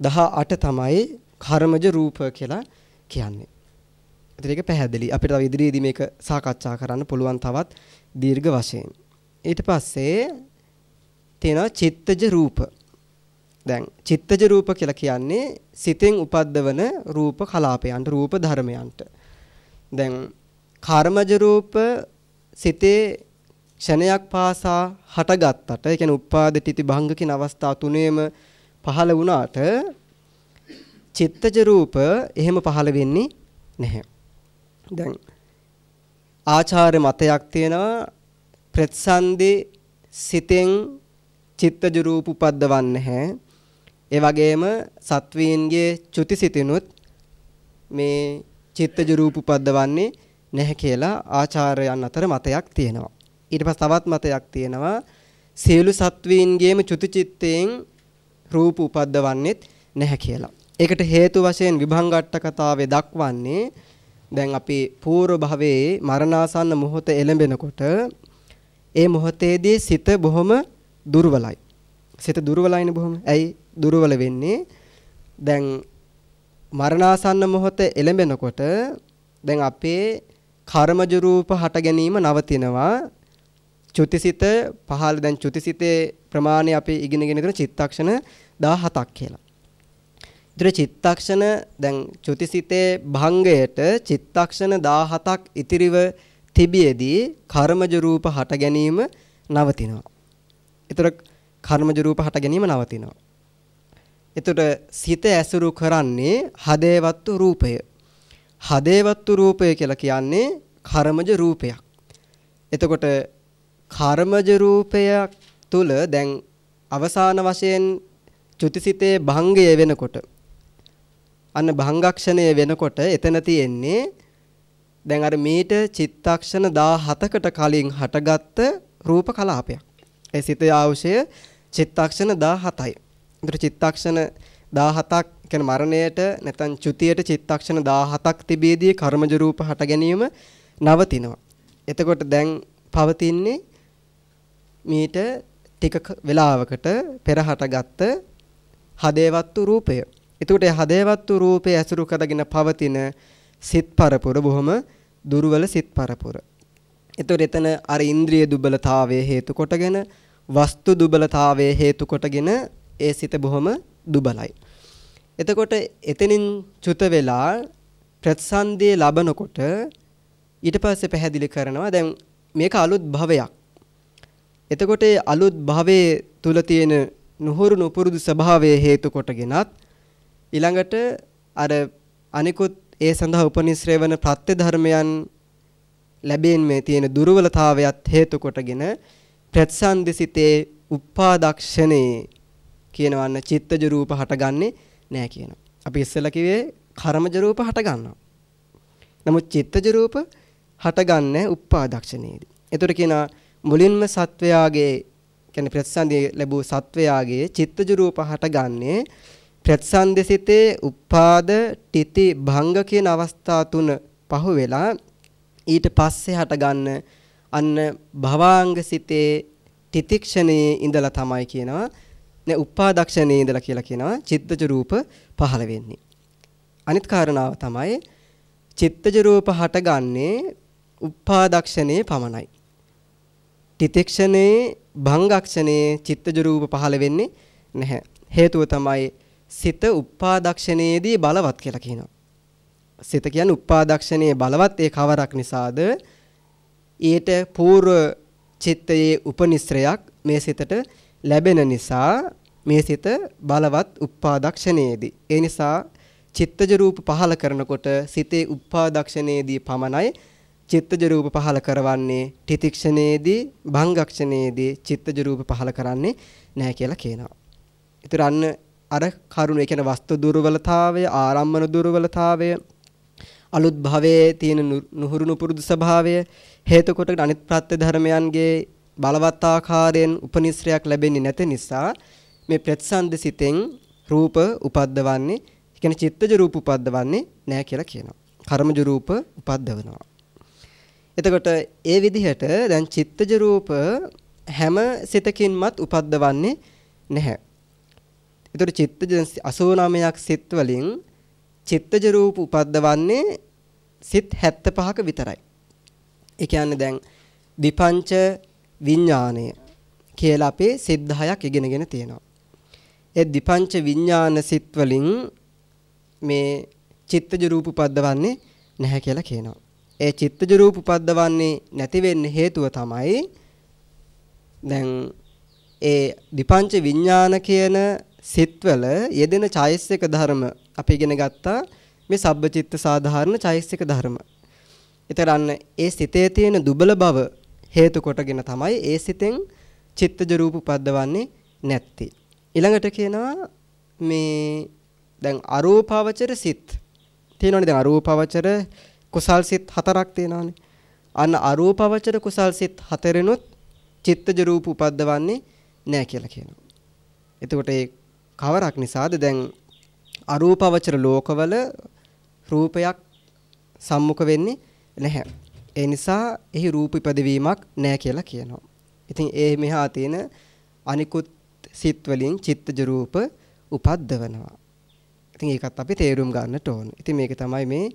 18 තමයි කර්මජ රූප කියලා කියන්නේ. ඒතර ඒක පැහැදිලි. අපිට තව ඉදිරියේදී මේක සාකච්ඡා කරන්න පුළුවන් තවත් දීර්ඝ වශයෙන්. ඊට පස්සේ තියෙනවා චිත්තජ රූප. දැන් චිත්තජ රූප කියලා කියන්නේ සිතෙන් උපද්දවන රූප කලාපයන්ට රූප ධර්මයන්ට. දැන් කර්මජ රූප සිතේ ක්ෂණයක් පාසා හටගත්තට ඒ කියන්නේ උපාද තිති භංග කියන අවස්ථා තුනේම පහළ වුණාට චිත්තජ රූප එහෙම පහළ වෙන්නේ නැහැ. දැන් ආචාර්ය මතයක් තියෙනවා ප්‍රතිසන්දි සිතෙන් චිත්තජ රූප උපද්දවන්නේ නැහැ. ඒ වගේම සත්වීන්ගේ චුතිසිතිනුත් මේ චිත්තජ රූප උපද්දවන්නේ නැහැ කියලා ආචාර්යයන් අතර මතයක් තියෙනවා. ඊට පස්සේ තවත් මතයක් තියෙනවා සියලු සත්වීන්ගේම චුතිචිත්තයෙන් රූප උපද්දවන්නෙත් නැහැ කියලා. ඒකට හේතු වශයෙන් විභංගට්ට කතාවේ දක්වන්නේ දැන් අපි పూర్ව භවයේ මරණාසන්න මොහොත එළඹෙනකොට ඒ මොහොතේදී සිත බොහොම දුර්වලයි. සිත දුර්වලයිනේ බොහොම. ඇයි දුර්වල වෙන්නේ? දැන් මරණාසන්න මොහොත එළඹෙනකොට දැන් අපේ කර්මජ රූප හට ගැනීම නවතිනවා. චුතිසිත පහළ දැන් චුතිසිතේ ප්‍රමාණය අපි ඉගෙනගෙන ඉතන චිත්තක්ෂණ 17ක් කියලා. ඉතින් චිත්තක්ෂණ දැන් චුතිසිතේ භංගයට චිත්තක්ෂණ 17ක් ඉතිරිව තිබියදී කර්මජ රූප හට ගැනීම නවතිනවා. ඒතර කර්මජ රූප හට ගැනීම නවතිනවා. එතකොට සිත ඇසුරු කරන්නේ හදේවත්තු රූපය. හදේවත්තු රූපය කියලා කියන්නේ කර්මජ රූපයක්. එතකොට කර්මජ රූපයක් තුල දැන් අවසාන වශයෙන් චුතිසිතේ භංගය වෙනකොට අන්න භංගක්ෂණය වෙනකොට එතන තියෙන්නේ දැන් අර මීට චිත්තක්ෂණ 17කට කලින් හටගත්ත රූප කලාපයක්. ඒ සිතේ ආවශය චිත්තක්ෂණ 17යි. ඒතර චිත්තක්ෂණ 17ක් කියන්නේ මරණයට නැත්නම් චුතියට චිත්තක්ෂණ 17ක් තිබීදී කර්මජ රූප හට ගැනීම නවතිනවා. එතකොට දැන් පවතින්නේ මීට ටික වෙලාවකට පෙර හටගත්ත හදේවත්තු රූපය. එතකොට හදේවත්තු රූපය ඇසුරු කරගෙන පවතින සිත් පරපුර බොහොම දුර්වල සිත් පරපුර. එතකොට එතන අර ඉන්ද්‍රිය දුබලතාවයේ හේතු කොටගෙන වස්තු දුබලතාවයේ හේතු කොටගෙන ඒ සිත බොහොම දුබලයි. එතකොට එතනින් චුත වෙලා ප්‍රතිසන්දිය ලබනකොට ඊට පස්සේ පැහැදිලි කරනවා දැන් මේක අලුත් භවයක්. එතකොට අලුත් භවයේ තුල තියෙන නුහුරු නුපුරුදු ස්වභාවයේ හේතු කොටගෙනත් ඊළඟට අර අනිකුත් ඒ සඳහා උපනිශ්‍රේ වන ප්‍රත්‍ය ධර්මයන් ලැබෙන්නේ තියෙන දුර්වලතාවයත් හේතු කොටගෙන ප්‍රතිසන්දිසිතේ උපාදක්ෂණේ කියනවන්න චිත්තජ රූප හටගන්නේ නැහැ කියනවා. අපි ඉස්සෙල්ලා කිව්වේ කර්මජ රූප හට ගන්නවා. නමුත් චිත්තජ රූප හටගන්නේ උපාදක්ෂණේදී. ඒතර කියනවා මුලින්ම සත්වයාගේ කියන්නේ ප්‍රතිසන්දිය ලැබූ සත්වයාගේ චිත්තජ රූප හටගන්නේ ප්‍රතිසන්දසිතේ උපාද තිති භංග කියන අවස්ථා තුන පහු වෙලා ඊට පස්සේ හටගන්න අන්න භවාංග සිතේ තිතික්ෂණයේ ඉඳලා තමයි කියනවා. නේ උපාදක්ෂණයේ ඉඳලා කියලා කියනවා චිත්තජ රූප පහළ වෙන්නේ. අනිත් කාරණාව තමයි චිත්තජ රූප හටගන්නේ උපාදක්ෂණයේ පමණයි. තිතික්ෂණයේ භංගක්ෂණයේ චිත්තජ රූප පහළ වෙන්නේ නැහැ හේතුව තමයි සිත උපාදක්ෂණයේදී බලවත් කියලා කියනවා. සිත කියන්නේ උපාදක්ෂණයේ බලවත් ඒ කවරක් නිසාද? ඊට పూర్ව චිත්තයේ උපනිශ්‍රයක් මේ සිතට ලැබෙන නිසා මේ සිත බලවත් උපාදක්ෂණයේදී. ඒ නිසා චිත්තජ රූප පහල කරනකොට සිතේ උපාදක්ෂණයේදී පමණයි චිත්තජ රූප පහල කරවන්නේ තිතික්ෂණයේදී භංගක්ෂණයේදී චිත්තජ රූප පහල කරන්නේ නැහැ කියලා කියනවා. ඒතර අන්න අර කරුණ ඒ කියන්නේ වස්තු දුර්වලතාවය ආරම්මන දුර්වලතාවය අලුත් භවයේ තියෙන නුහුරු නුපුරුදු ස්වභාවය හේතු කොට අනිත් ප්‍රත්‍ය ධර්මයන්ගේ බලවත් ආකාරයෙන් උපනිශ්‍රයක් ලැබෙන්නේ නැති නිසා මේ ප්‍රතිසන්ද සිතෙන් රූප උපද්දවන්නේ කියන්නේ චිත්තජ රූප උපද්දවන්නේ නැහැ කියලා කියනවා. කර්මජ රූප උපද්දවනවා. එතකොට ඒ විදිහට දැන් චිත්තජ රූප හැම සිතකින්මත් උපද්දවන්නේ නැහැ. ඒතර චිත්තජ 89ක් සිත් වලින් චිත්තජ රූප උපද්දවන්නේ සිත් 75ක විතරයි. ඒ කියන්නේ දැන් විපංච විඥාණය කියලා අපේ සිත් 10ක් ඉගෙනගෙන තියෙනවා. ඒ විපංච විඥාන සිත් වලින් මේ චිත්තජ රූප උපද්දවන්නේ නැහැ කියලා කියනවා. ඒ චිත්තජ රූප උපද්දවන්නේ නැති වෙන්න හේතුව තමයි දැන් ඒ විපංච විඥාන කියන සිත්වල යෙදෙන චෛසික ධර්ම අපි ඉගෙන ගත්තා මේ සබ්බචිත්ත සාධාරණ චෛසික ධර්ම. ඊතරන්න ඒ සිතේ තියෙන දුබල බව හේතු කොටගෙන තමයි ඒ සිතෙන් චිත්තජ රූප උපද්දවන්නේ නැත්තේ. ඊළඟට කියනවා මේ දැන් අරූපාවචර සිත් තියෙනවනේ දැන් අරූපාවචර කුසල් සිත් හතරක් තියෙනවානේ. අන්න අරූපවචර කුසල් සිත් හතරෙනුත් චිත්තජ රූප උපද්දවන්නේ නැහැ කියලා කියනවා. එතකොට ඒ කවරක් නිසාද දැන් අරූපවචර ලෝකවල රූපයක් සම්මුඛ වෙන්නේ නැහැ. ඒ නිසා එහි රූප ඉපදවීමක් නැහැ කියලා කියනවා. ඉතින් ඒ මෙහා තියෙන අනිකුත් සිත් වලින් චිත්තජ රූප උපද්දවනවා. ඉතින් ඒකත් අපි තේරුම් ගන්නට ඕන. ඉතින් මේක තමයි මේ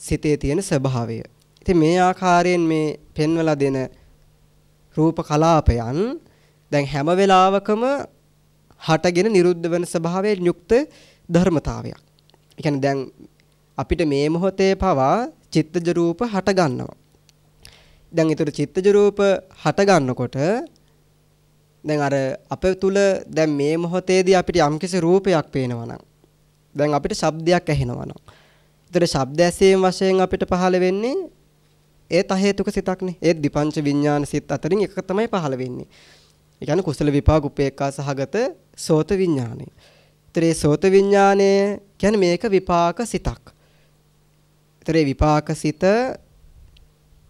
සිතේ තියෙන ස්වභාවය. ඉතින් මේ ආකාරයෙන් මේ පෙන්වලා දෙන රූප කලාපයන් දැන් හැම වෙලාවකම හටගෙන නිරුද්ධ වෙන ස්වභාවයෙන් යුක්ත ධර්මතාවයක්. ඒ කියන්නේ දැන් අපිට මේ මොහොතේ පවා චිත්තජ රූප හට ගන්නවා. දැන් ඊතර චිත්තජ රූප හට ගන්නකොට දැන් අර අපේ තුල දැන් මේ මොහොතේදී අපිට යම්කිසි රූපයක් පේනවා නම් දැන් අපිට ශබ්දයක් ඇහෙනවා නම් ඊතර ශබ්ද ඇසීම වශයෙන් අපිට පහළ වෙන්නේ ඒත් අහේතුක සිතක්නේ. ඒත් දීපංච විඥාන සිත් අතරින් එකක තමයි පහළ වෙන්නේ. ඒ කියන්නේ කුසල විපාක උපේක්ඛා සහගත සෝත විඥානය. ඊතර ඒ සෝත විඥානය කියන්නේ මේක විපාක සිතක්. ඊතර ඒ විපාක සිත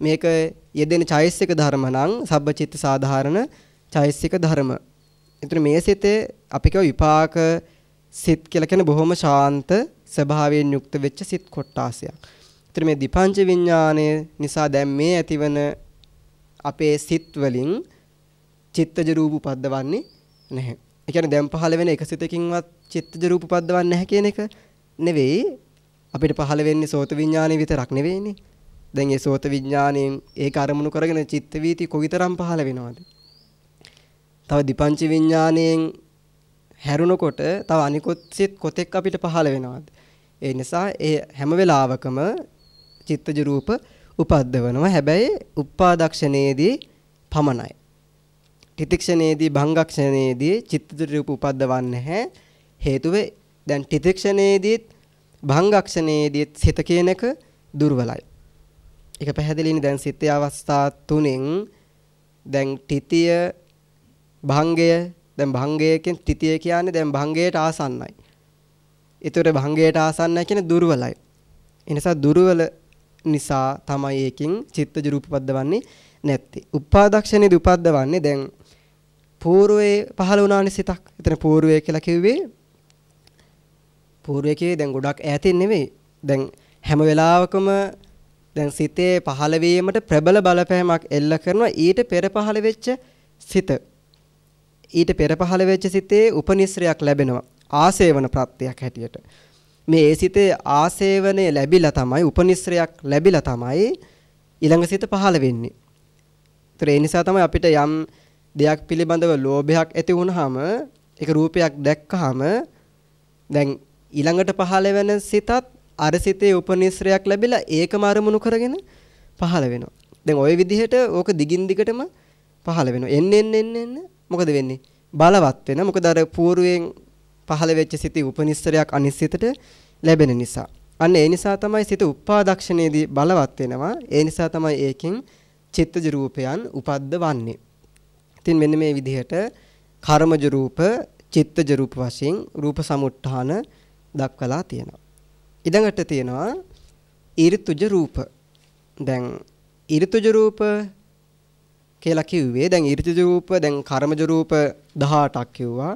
මේක යෙදෙන චෛසික ධර්ම නම් සබ්බචිත්ත සාධාරණ චෛසික ධර්ම. ඊතර මේ සිතේ අපි කියව විපාක සිත් කියලා කියන බොහොම ශාන්ත ස්වභාවයෙන් යුක්ත වෙච්ච සිත් කොටාසයක්. ඊතර මේ දීපංච විඥානය නිසා දැන් මේ ඇතිවන අපේ සිත් වලින් චිත්තජ රූප උපද්දවන්නේ නැහැ. ඒ කියන්නේ දැන් පහළ වෙන එක සිතකින්වත් චිත්තජ රූප උපද්දවන්නේ නැහැ කියන එක නෙවෙයි. අපිට පහළ වෙන්නේ සෝත විඥානෙ විතරක් නෙවෙයිනේ. දැන් ඒ සෝත විඥාණයෙන් ඒක අරමුණු කරගෙන චිත්ත වීති කොයිතරම් පහළ වෙනවද? තව දීපංච විඥාණයෙන් හැරුණකොට තව අනිකුත් සිත් කොතෙක් අපිට පහළ වෙනවද? ඒ නිසා ඒ හැම වෙලාවකම චිත්තජ රූප උපද්දවනවා. හැබැයි උපාදක්ෂණයේදී පමණයි. තිතික්ෂණයේදී භංගක්ෂණයේදී චිත්තජ රූප උපද්දවන්නේ නැහැ. හේතුව දැන් තිතික්ෂණයේදීත් භංගක්ෂණයේදීත් සිත කියන එක දුර්වලයි. ඒක පැහැදිලිනේ දැන් සිතේ අවස්ථා තුනෙන් දැන් තිතිය භංගය දැන් භංගයකින් තිතිය කියන්නේ දැන් භංගයට ආසන්නයි. ඒතර භංගයට ආසන්න කියන්නේ දුර්වලයි. ඒ නිසා දුර්වල නිසා තමයි ඒකෙන් චිත්තජ රූප උපද්දවන්නේ නැත්තේ. උපාදක්ෂණයේදී උපද්දවන්නේ දැන් పూర్වයේ පහළ වුණානේ සිතක්. එතන పూర్වය කියලා කිව්වේ పూర్වයේ දැන් ගොඩක් ඈතින් නෙවෙයි. දැන් හැම වෙලාවකම දැන් සිතේ පහළ වීමට ප්‍රබල බලපෑමක් එල්ල කරනවා ඊට පෙර පහළ වෙච්ච සිත ඊට පෙර පහළ වෙච්ච සිතේ උපනිශ්‍රයක් ලැබෙනවා ආසේවන ප්‍රත්‍යක් හැටියට. මේ ඒ සිතේ ආසේවනය ලැබිලා තමයි උපනිශ්‍රයක් ලැබිලා තමයි ඊළඟ සිත පහළ වෙන්නේ. ඒතර ඒ නිසා තමයි අපිට යම් දෙයක් පිළිබඳව ලෝභයක් ඇති වුනහම ඒක රූපයක් දැක්කහම දැන් ඊළඟට පහළ වෙන සිතත් අර සිතේ උපනිශ්‍රයක් ලැබිලා ඒකම අරමුණු කරගෙන පහළ වෙනවා. දැන් ওই විදිහට ඕක දිගින් දිගටම පහළ වෙනවා. එන්න එන්න එන්න මොකද වෙන්නේ? බලවත් වෙන. මොකද අර పూర్වයෙන් පහළ වෙච්ච සිතේ උපනිශ්‍රයක් අනිත් සිතට ලැබෙන නිසා. අන්න ඒ නිසා තමයි සිත උපාදක්ෂණයේදී බලවත් වෙනවා. ඒ නිසා තමයි ඒකෙන් චිත්තජ රූපයන් උපද්දවන්නේ. ඉතින් මෙන්න මේ විදිහට කර්මජ රූප, චිත්තජ රූප වශයෙන් රූප සමුත්ථාන දක්වලා තියෙනවා. ඊළඟට තියෙනවා ඊර්තුජ රූප. දැන් ඊර්තුජ රූප කියලා කිව්වේ දැන් ඊර්තුජ රූප දැන් කර්මජ රූප 18ක් කිව්වා.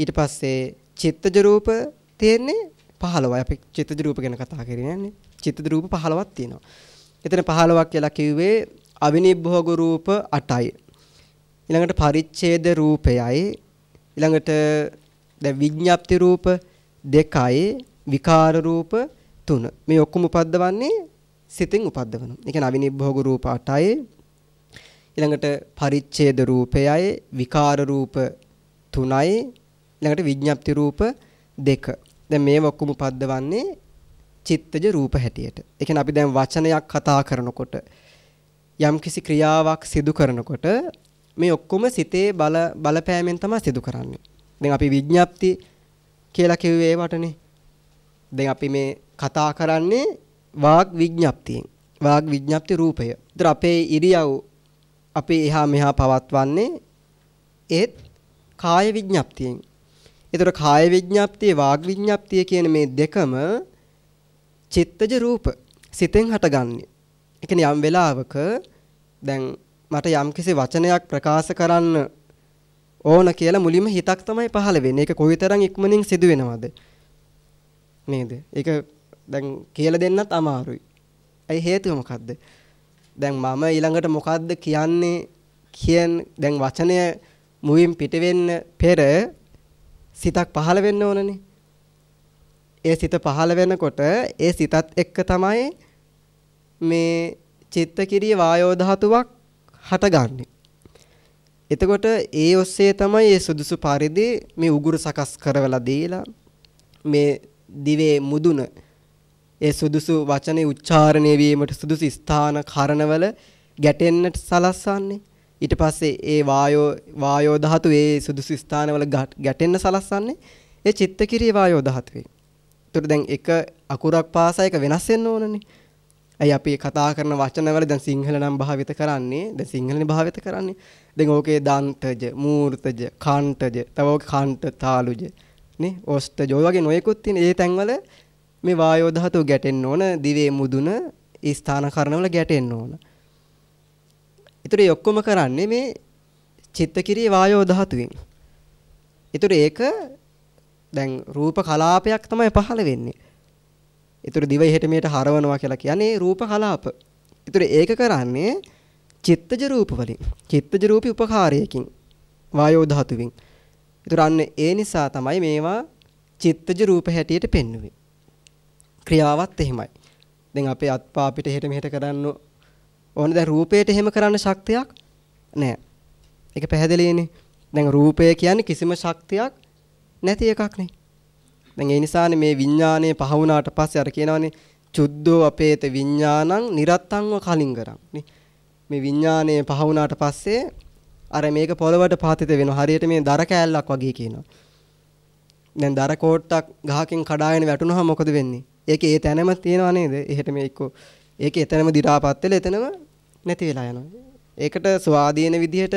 ඊට පස්සේ චිත්තජ රූප තියෙන්නේ 15යි. අපි චිත්තජ රූප ගැන කතා කරන්නේ නෑනේ. චිත්තජ රූප 15ක් තියෙනවා. එතන 15ක් කියලා කිව්වේ අවිනිබ්බෝග රූප 8යි. ඊළඟට පරිච්ඡේද රූපයයි. ඊළඟට දැන් විඥාප්ති රූප 2යි. විකාර රූප 3. මේ ඔක්කොම උපද්දවන්නේ සිතින් උපද්දවනවා. ඒ කියන්නේ අවිනිබ්බෝග රූප 8යි. ඊළඟට පරිච්ඡේද රූපයයි, විකාර රූප 3යි. ඊළඟට විඥාප්ති රූප 2. දැන් මේව ඔක්කොම උපද්දවන්නේ චිත්තජ රූප හැටියට. ඒ කියන්නේ අපි දැන් වචනයක් කතා කරනකොට යම්කිසි ක්‍රියාවක් සිදු කරනකොට මේ ඔක්කොම සිතේ බල බලපෑමෙන් තමයි සිදු කරන්නේ. දැන් අපි විඥාප්ති කියලා කිව්වේ වටනේ. දැන් අපි මේ කතා කරන්නේ වාග් විඥාප්තියෙන්. වාග් විඥාප්ති රූපය. ඒතර අපේ ඉරියව් අපි එහා මෙහා පවත්වන්නේ ඒත් කාය විඥාප්තියෙන්. ඒතර කාය විඥාප්තිය වාග් විඥාප්තිය කියන මේ දෙකම චිත්තජ රූප. සිතෙන් හටගන්නේ. ඒ කියන්නේ යම් වෙලාවක දැන් මට යම්කිසි වචනයක් ප්‍රකාශ කරන්න ඕන කියලා මුලින්ම හිතක් තමයි පහළ වෙන්නේ. ඒක කොයිතරම් ඉක්මනින් සිදු වෙනවද? නේද? ඒක දැන් කියලා දෙන්නත් අමාරුයි. ඇයි හේතුව මොකද්ද? දැන් මම ඊළඟට මොකද්ද කියන්නේ කියන දැන් වචනය මුවින් පිට වෙන්න පෙර සිතක් පහළ වෙන්න ඕනනේ. ඒ සිත පහළ වෙනකොට ඒ සිතත් එක්ක තමයි මේ චිත්තකිරිය වායෝ ධාතුවක් හටගන්නේ. එතකොට ඒ ඔස්සේ තමයි මේ සුදුසු පරිදි මේ උගුරු සකස් කරවලා දීලා මේ දිවේ මුදුන ඒ සුදුසු වචනේ උච්චාරණය වීමට සුදුසු ස්ථාන කරනවල ගැටෙන්නට සලස්වන්නේ ඊට පස්සේ ඒ වායෝ වායෝ ධාතු ඒ සුදුසු ස්ථානවල ගැටෙන්න සලස්වන්නේ ඒ චිත්තකිරිය වායෝ ධාතුවේ. ඒතර දැන් එක අකුරක් පාසා එක වෙනස් වෙන්න ඕනනේ. ඇයි අපි කතා කරන වචනවල දැන් සිංහල නම් භාවිත කරන්නේ දැන් සිංහලනේ භාවිත කරන්නේ දැන් ඕකේ දන්තජ මූර්තජ කාන්තජ තව ඕකේ කාන්ත තාලුජ නේ ඔස්තජ ඔය වගේ නොයෙකුත් තියෙන ඒ තැන්වල මේ වායෝ ධාතුව ගැටෙන්න ඕන දිවේ මුදුන ස්ථාන කරනවල ගැටෙන්න ඕන. ඒතර ඒ ඔක්කොම කරන්නේ මේ චිත්තකිරිය වායෝ ධාතුවෙන්. ඒතර ඒක දැන් රූප කලාපයක් තමයි පහළ වෙන්නේ. ඒතර දිව එහෙට මෙහෙට හරවනවා කියලා කියන්නේ රූප කලාප. ඒතර ඒක කරන්නේ චිත්තජ රූප වලින්. චිත්තජ රූපී උපකාරයකින් වායෝ ධාතුවෙන්. ඒතර අන්න ඒ නිසා තමයි මේවා චිත්තජ රූප හැටියට පෙන්වුවේ. ක්‍රියාවත් එහෙමයි. දැන් අපේ අත්පා අපිට එහෙට මෙහෙට කරන්න ඕන දැන් රූපයට එහෙම කරන්න ශක්තියක් නැහැ. ඒක පැහැදිලිනේ. දැන් රූපය කියන්නේ කිසිම ශක්තියක් නැති එකක් නේ. දැන් ඒ නිසානේ මේ විඥානය පහ වුණාට පස්සේ අර කියනවානේ චුද්ධෝ අපේත විඥානං නිරත්තංව කලින්ගරං නේ. මේ විඥානය පහ වුණාට පස්සේ අර මේක පොළවට පාතිත වෙනවා. හරියට මේ දර කෑල්ලක් වගේ කියනවා. දැන් දර කෝට්ටක් ගහකින් කඩාගෙන වැටුනහම මොකද වෙන්නේ? ඒකේ ඒ තැනම තියනවා නේද? එහෙට මේ එක්ක ඒකේ එතනම දි รา පත් වෙලා එතනම නැති වෙලා යනවා. ඒකට ස්වාධීන විදිහට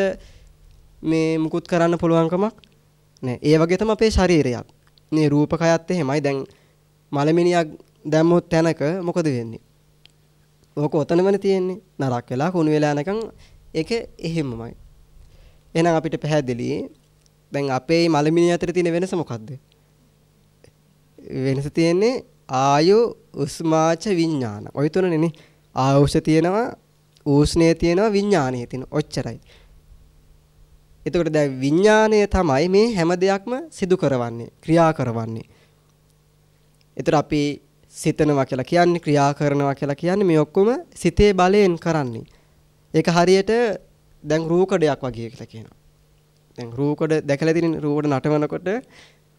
මේ මුකුත් කරන්න පුළුවන්කමක් නැහැ. ඒ වගේ තමයි අපේ ශරීරයත්. මේ රූපකයත් එහෙමයි. දැන් මලමිනියක් දැම්මොත් තැනක මොකද වෙන්නේ? ඕක ඔතනමනේ තියෙන්නේ. නරක් වෙලා කුණු වෙලා නැකන් ඒක එහෙමමයි. එහෙනම් අපිට පැහැදිලි දැන් අපේ මලමිනිය අතර තියෙන වෙනස මොකද්ද? වෙනස තියෙන්නේ ආයු උස්මාච විඥාන. ඔය තුනනේ ආයුෂ තියෙනවා, ඌෂ්ණය තියෙනවා, විඥානය තියෙනවා. ඔච්චරයි. එතකොට දැන් විඥාණය තමයි මේ හැම දෙයක්ම සිදු කරවන්නේ, ක්‍රියා කරවන්නේ. එතකොට අපි සිතනවා කියලා කියන්නේ, ක්‍රියා කරනවා කියලා කියන්නේ මේ ඔක්කොම සිතේ බලයෙන් කරන්නේ. ඒක හරියට දැන් රූකඩයක් වගේ කියලා කියනවා. දැන් රූකඩ දැකලා තියෙන රූකඩ නටවනකොට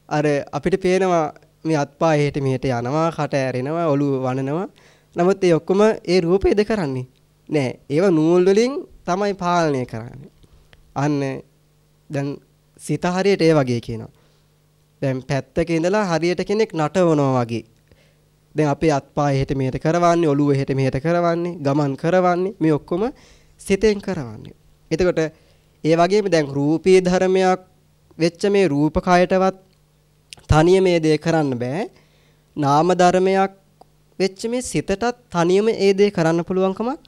අර අපිට පේනවා මේ අත්පා එහෙට මෙහෙට යනවා, කට ඇරෙනවා, ඔළුව වනනවා. නමුත් ඒ ඔක්කොම ඒ රූපේද කරන්නේ නෑ. ඒවා නූල් වලින් තමයි පාලනය කරන්නේ. අන්න දැන් සිත හරියට ඒ වගේ කියනවා. දැන් පැත්තක ඉඳලා හරියට කෙනෙක් නටවනවා වගේ. දැන් අපේ අත්පා එහෙට මෙහෙට කරවන්නේ, ඔළුව එහෙට මෙහෙට කරවන්නේ, ගමන් කරවන්නේ මේ ඔක්කොම සිතෙන් කරවන්නේ. එතකොට ඒ වගේම දැන් රූපී ධර්මයක් වෙච්ච මේ රූප කයටවත් තනිය මේ දේ කරන්න බෑ. නාම ධර්මයක් වෙච්ච මේ සිතටත් තනියම ඒ දේ කරන්න පුළුවන්කමක්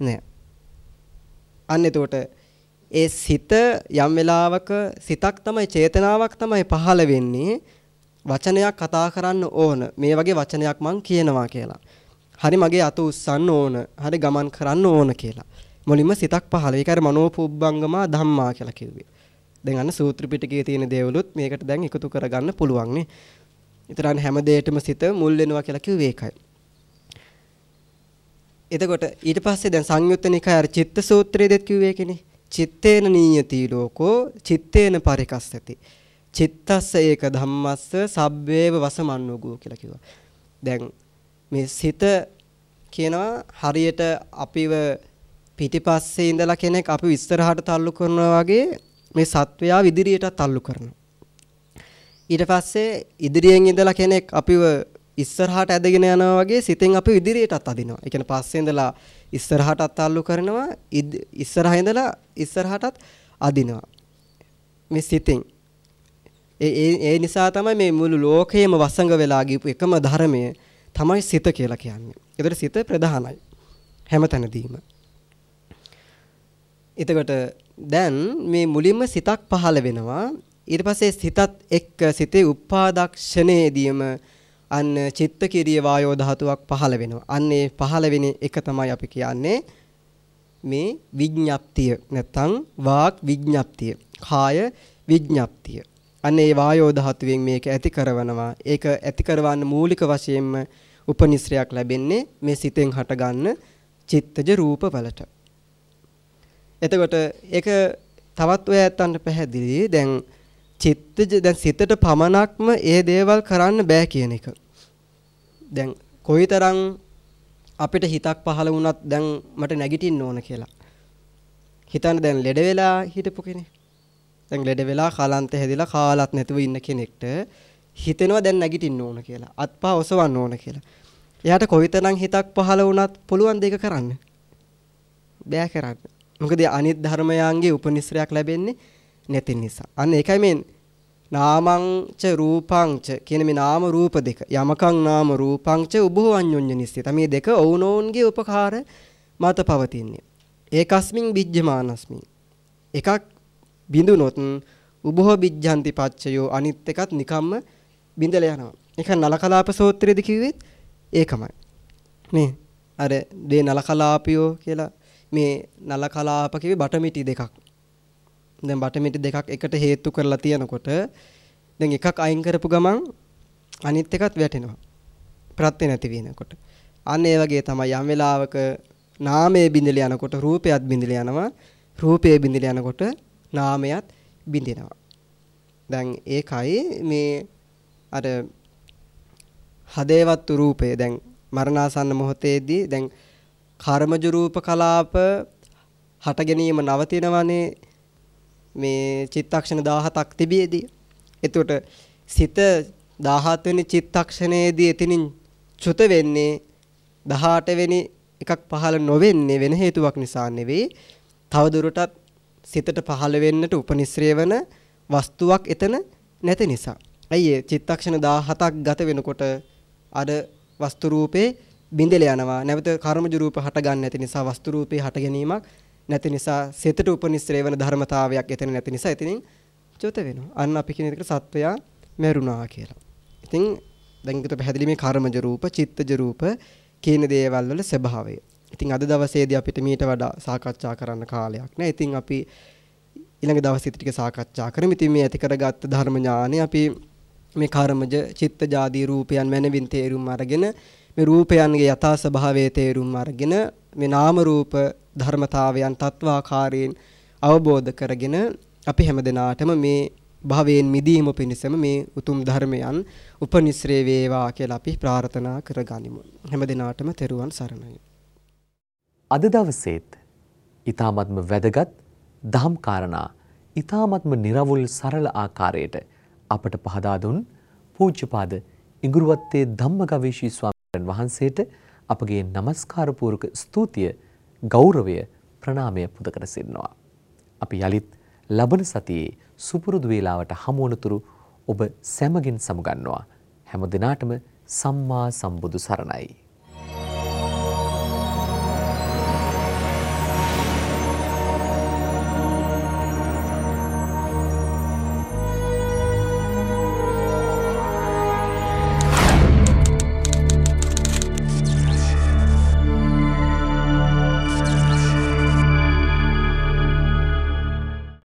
නෑ. අන්න එතකොට ඒ සිත යම් වෙලාවක සිතක් තමයි චේතනාවක් තමයි පහළ වෙන්නේ වචනයක් කතා කරන්න ඕන මේ වගේ වචනයක් මං කියනවා කියලා. හරි මගේ අත උස්සන්න ඕන. හරි ගමන් කරන්න ඕන කියලා. මුලින්ම සිතක් පහළ. ඒක අර මනෝපුබ්බංගමා ධම්මා කියලා කිව්වේ. දැන් අන්න සූත්‍ර පිටකයේ තියෙන දේවලුත් මේකට දැන් එකතු කරගන්න පුළුවන් නේ. ඊතරන් හැම දෙයකටම සිත මුල් වෙනවා කියලා කිව්වේ ඒකයි. එතකොට ඊට පස්සේ දැන් සංයුත්ත නිකාය අර චිත්ත සූත්‍රයේදීත් කිව්වේ ඒකනේ. චිත්තේන නීයති ලෝකෝ චිත්තේන පරිකස්සති. චිත්තස්ස ඒක ධම්මස්ස සබ්වේව වසමන්නෝගෝ කියලා කිව්වා. දැන් මේ සිත කියනවා හරියට අපිව පිටිපස්සේ ඉඳලා කෙනෙක් අපිව ඉස්සරහට තල්ලු කරනවා වගේ මේ සත්වයා ඉදිරියටත් තල්ලු කරනවා. ඊට පස්සේ ඉදිරියෙන් ඉඳලා කෙනෙක් අපිව ඉස්සරහට ඇදගෙන යනවා වගේ සිතෙන් අපි ඉදිරියටත් අදිනවා. ඒ කියන්නේ පස්සේ ඉඳලා ඉස්සරහටත් අල්ලු කරනවා ඉස්සරහා ඉඳලා ඉස්සරහටත් අදිනවා. මේ සිතෙන් ඒ ඒ නිසා තමයි මේ මුළු ලෝකයේම වසඟ වෙලා ගියපු එකම ධර්මය තමයි සිත කියලා කියන්නේ. ඒතර සිත ප්‍රධානයි. හැමතැනදීම. එතකොට දැන් මේ මුලින්ම සිතක් පහළ වෙනවා. ඊට පස්සේ සිතත් එක්ක සිතේ උපාදක්ෂණයේදීම අන්න චිත්ත කිරිය වායෝ ධාතුවක් පහළ වෙනවා. අන්නේ පහළ වෙන එක තමයි අපි කියන්නේ මේ විඥප්තිය නැත්නම් වාක් විඥප්තිය. කාය විඥප්තිය. අන්න ඒ වායෝ ධාතුවෙන් මේක ඇති කරවනවා. ඒක ඇති කරවන්න මූලික වශයෙන්ම උපනිශ්‍රයක් ලැබෙන්නේ මේ සිතෙන් හටගන්න චිත්තජ රූපවලට. එතකොට ඒක තවත් ඔය ඇත්තන්ට පැහැදිලි. දැන් චිත්තජ දැන් සිතට පමණක්ම ඒ දේවල් කරන්න බෑ කියන එක. දැන් කොයිතරම් අපිට හිතක් පහළ වුණත් දැන් මට නැගිටින්න ඕන කියලා. හිතන්න දැන් ලෙඩ වෙලා හිටපු කෙනෙක්. දැන් ලෙඩ වෙලා කාලන්ත හැදිලා කාලත් නැතුව ඉන්න කෙනෙක්ට හිතෙනවා දැන් නැගිටින්න ඕන කියලා. අත්පා ඔසවන්න ඕන කියලා. එයාට කොයිතරම් හිතක් පහළ වුණත් පුළුවන් දෙක කරන්න. බෑ කරන්න. මොකද අනිත් ධර්මයන්ගේ උපනිශ්‍රයක් ලැබෙන්නේ නැති නිසා. අන්න ඒකයි මේ නාමංච රූපංච කියන මේ නාම රූප දෙක යමකං නාම රූපංච උභෝ අඤ්ඤොඤ්ඤ නිස්සිත. මේ දෙක ඔවුනෝන්ගේ උපකාර මත පවතින්නේ. ඒකස්මින් බිජ්ජමානස්මින්. එකක් බිඳුනොත් උභෝ බිජ්ජන්ති පච්චයෝ අනිත් එකත් නිකම්ම බිඳලා යනවා. ඒක නලකලාප සූත්‍රයේදී කිව්වෙත් ඒකමයි. මේ අර දේ නලකලාපියෝ කියලා මේ නලකලාප කිව්වේ බටමිටි දෙකක් දැන් බටමිටි දෙකක් එකට හේතු කරලා තියනකොට දැන් එකක් අයින් කරපු ගමන් අනිත් එකත් වැටෙනවා. ප්‍රත්‍ය නැති වෙනකොට. අන්න ඒ වගේ තමයි යම් වෙලාවක නාමයේ බිඳල යනකොට රූපයත් බිඳල යනවා. රූපයේ බිඳල යනකොට නාමයත් බිඳිනවා. දැන් ඒකයි මේ අර හදේවත් රූපය දැන් මරණාසන්න මොහොතේදී දැන් කර්මජ රූප කලාප හට ගැනීම නවතිනවනේ මේ චිත්තක්ෂණ 17ක් තිබියදී. එතකොට සිත 17 වෙනි චිත්තක්ෂණයේදී එතනින් චුත වෙන්නේ 18 වෙනි එකක් පහළ නොවෙන්නේ වෙන හේතුවක් නිසා නෙවෙයි. තව දුරටත් සිතට පහළ වෙන්නට උපනිශ්‍රේ වන වස්තුවක් එතන නැති නිසා. ඇයි චිත්තක්ෂණ 17ක් ගත වෙනකොට අර වස්තු රූපේ බිඳල යනවා. නැවත කර්මජ රූප හට ගන්න නැති නිසා වස්තු රූපේ හට ගැනීමක් නැති නිසා සිතට උපනිශ්‍රේ වෙන ධර්මතාවයක් එතන නැති නිසා එතනින් චුත වෙනවා. අන්න අපි කියන එකට සත්වයා මරුණා කියලා. ඉතින් දැන් ඒකට පැහැදිලි මේ කර්මජ රූප, චිත්තජ රූප කියන දේවල් වල ස්වභාවය. ඉතින් අද දවසේදී අපිට මීට වඩා සාකච්ඡා කරන්න කාලයක් නැහැ. ඉතින් අපි ඊළඟ දවසේ ටික සාකච්ඡා කරමු. ඉතින් මේ ඇති කරගත්ත ධර්ම ඥානෙ අපි මේ කර්මජ, චිත්තජ ආදී රූපයන් මනවින් තේරුම් අරගෙන මේ රූපයන්ගේ යථා ස්වභාවයේ තේරුම් අරගෙන මේ නාම රූප ධර්මතාවයන් තත්වාකාරයෙන් අවබෝධ කරගෙන අපි හැමදෙනාටම මේ භවයෙන් මිදීම පිණිසම මේ උතුම් ධර්මයන් උපනිශ්‍රේ වේවා කියලා අපි ප්‍රාර්ථනා කරගනිමු. හැමදිනාටම තෙරුවන් සරණයි. අද දවසේත් ඊ타මත්ම වැදගත් දහම් කාරණා ඊ타මත්ම निराවුල් සරල ආකාරයට අපට පහදා දුන් පූජ්‍යපාද ඉඟුරුවත්තේ ධම්මගවීෂී වහන්සේට අපගේ নমස්කාර පූර්වක ස්තුතිය ගෞරවය ප්‍රණාමය පුද කර සිටිනවා. අපි යලිත් ලබන සතියේ සුපුරුදු වේලාවට හමු වනතුරු ඔබ සැමගින් සමුගන්නවා. හැම දිනාටම සම්මා සම්බුදු සරණයි.